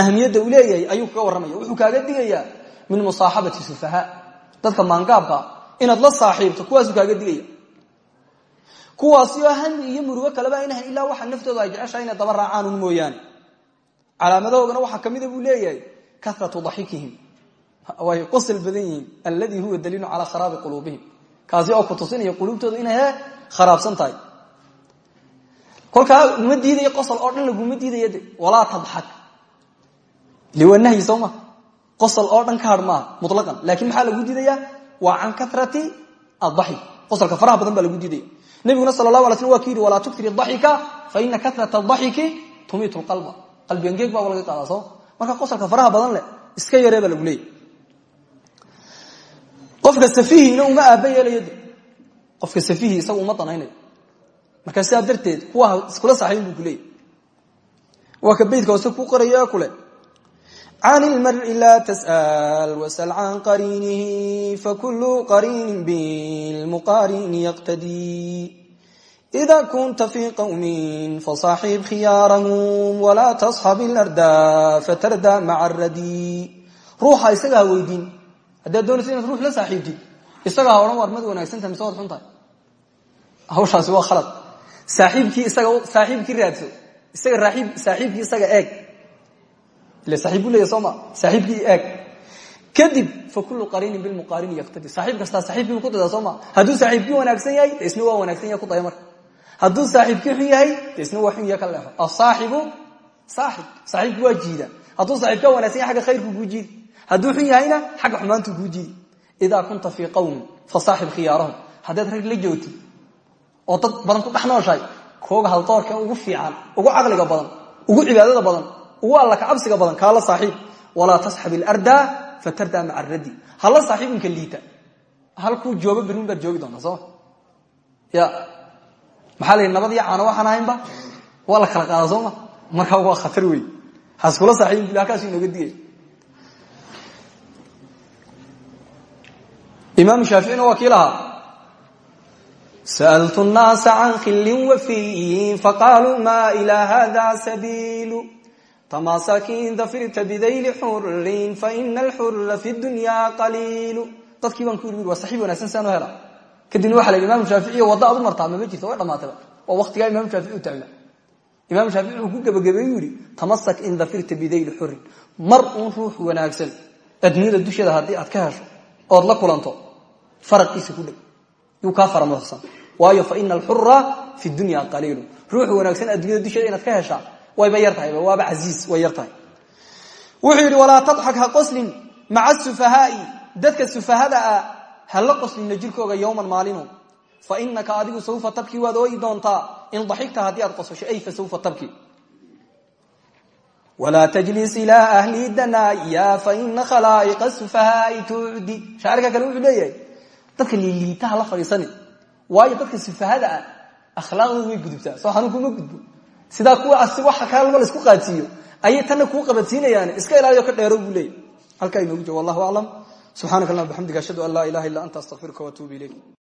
ahmiyadda uu leeyahay ayuu kaga warramaya. Wuxuu kaaga digayaa min musaaxabati sufahaa. Dadka maangaabka inaad la saaxiibto kuwaasuu kaaga digaya kuwaasi oo hami iyo murugo kaleba aynahan ilaa waxa naftooda ay jeceshahay inay daba raacaan un mooyaane. Calaamadahoogana waxaa ka mida leeyahay karatu daxikihim way qosl badan yihiin alladii huwa daliilu calaa kharaabi quluubihim. Kaasi oo ku tusinaya quluubtooda inay kharaabsan tahay. Kolkaa laguma diidayo qosol oo dhan laguma diidaya de walaa tadxak. Liwaa nahyi soo ma? Oo dhan ka maaha mutlaqan. Laakiin maxaa lagu diidayaa? Waa can karati adaxik qosalka faraha badan baa lagu diidaya nabiguna sal lahu ala slm wa ku yidhi walaa tuktir daxika fa ina karata daxiki tumiitu lqalba baaba laga qaadaa soo marka qosalka faraha badan leh iska yaree baa lagu leeyay qofka safihiina uma aaba yeelayo qofka safihi isaga uma danaynayo markaa sidaa darteed kuwa iskula saaxiibin buu kuleeyay waa ka beydka hoose ku qoraya kule. Can ilmari laa tas'al wasal can qariinihi fakulu qariinin bilmuqaarini yaqtadii ida kunta fii qowmin fasaaxib khiyaarahum walaa tasxab ilarda fatarda maca aradii ruuxa isaga ha haddaad doonaysa ruux la saaxiibtid isaga ha odhan waar mad wanaagsantaha mise waad hawshaasi waa khalad. Saaxiibkii isaga saaxiibkii raadso isaga raaiib saaxiibkii isaga eeg. Ile saaxiib buu ma? Saaxiibkii eeg. Kadib fa kullu qariinin bilmuqaarini yaktadi saaxiib kastaa saaxiibkiibu ku daydaa soo ma? Hadduu saaxiibkii wanaagsan yahay isna waa wanaagsan yahay ku daya marka hadduu saaxiibkii xun yahay isna waa xun yahay ka leexo. Asaaxibu saaxib. Saaxiibku waa jiida. Hadduu saaxiibkaa yahay agga khayrku kuu jiidi hadduu xun yahayna xagga xumaantuu kuu jiidi idaa kunta fii qawmin fasaaxib khiyaarahum. Haddaad rag la joogtid oo dad badan ku dhex nooshahay kooga haldoorka ugu fiican ugu caqliga badan ugu cibaadada badan ugu alla kacabsiga badan kaala saaxiib. Walaa tasxab ilarda fatarda maca aradi hala saaxiibinka liita. Halkuu joogo berrin baad joogi doontaa sooma ya. Maxaa la yidhi nabad iyo caano waxaan ahaynba waa la kala qaada sooma markaa waa khatar wey haskula saaxiibin buli halkaasu inooga digaya imaam shaaficina waa kii lahaa sa'altu naasa can khillin wafiyin faqaaluu ma ilaa hada sabiilu tamasaakiinta firta bidayli xurin faina alxurra fi dunyaa qaliilu dadkii baan ku iri waa saxiib wanagsan saan u hela. Kadibna waxa la yidhi imam shaaficiy wadda aad u martaa mama jirto way dhamaatayba waa waqtigaa imaam shaafici u taagnaa. Imaam shaafici wuxuu ku gebagabeeyuu mar uun ruux wanaagsan adduunyada dusheeda haddii aad ka hesho ood la kulanto faraqiisa ku dheg yuu kaa faramuuxsan waayo fa ina alxura fi dunya qaliilu ruuxu wanaagsan adduunyada dusheeda inaad ka heshaa wayba yar tahayba waaba casiis way yar tahay wuxuu yidhi walaa tadxak ha qoslin maca sufahaai. Dadka sufahada ah ha la qoslina jirkooga yowman maalinu fa inaka adigu saufa tabki waad ooyi doontaa in daxigta haddii aad qososho ay fa saufa tabki. Walaa tajlis ilaa ahli danaaya faina khalaa'iqa sufahaai tucdi shaacirka kale wuxuu leeyahay dadka liiliitaha la fadhiisanin waayo dadka sufahada ah akhlaaqdooda way gudubtaa. Soo xanuunkuma gudbo. Sidaa kuwa asi waxa kalma la isku qaadsiiyo ayay tanna kuu qabadsiinayaan iska ilaaliyo ka dheero buu leeyay halkaa inoogu joogo. Wallahu aclam subxaanaka allahuma bxamdika ashhadu an laa ilaha illa anta astaqfiruka waatuubu ilayk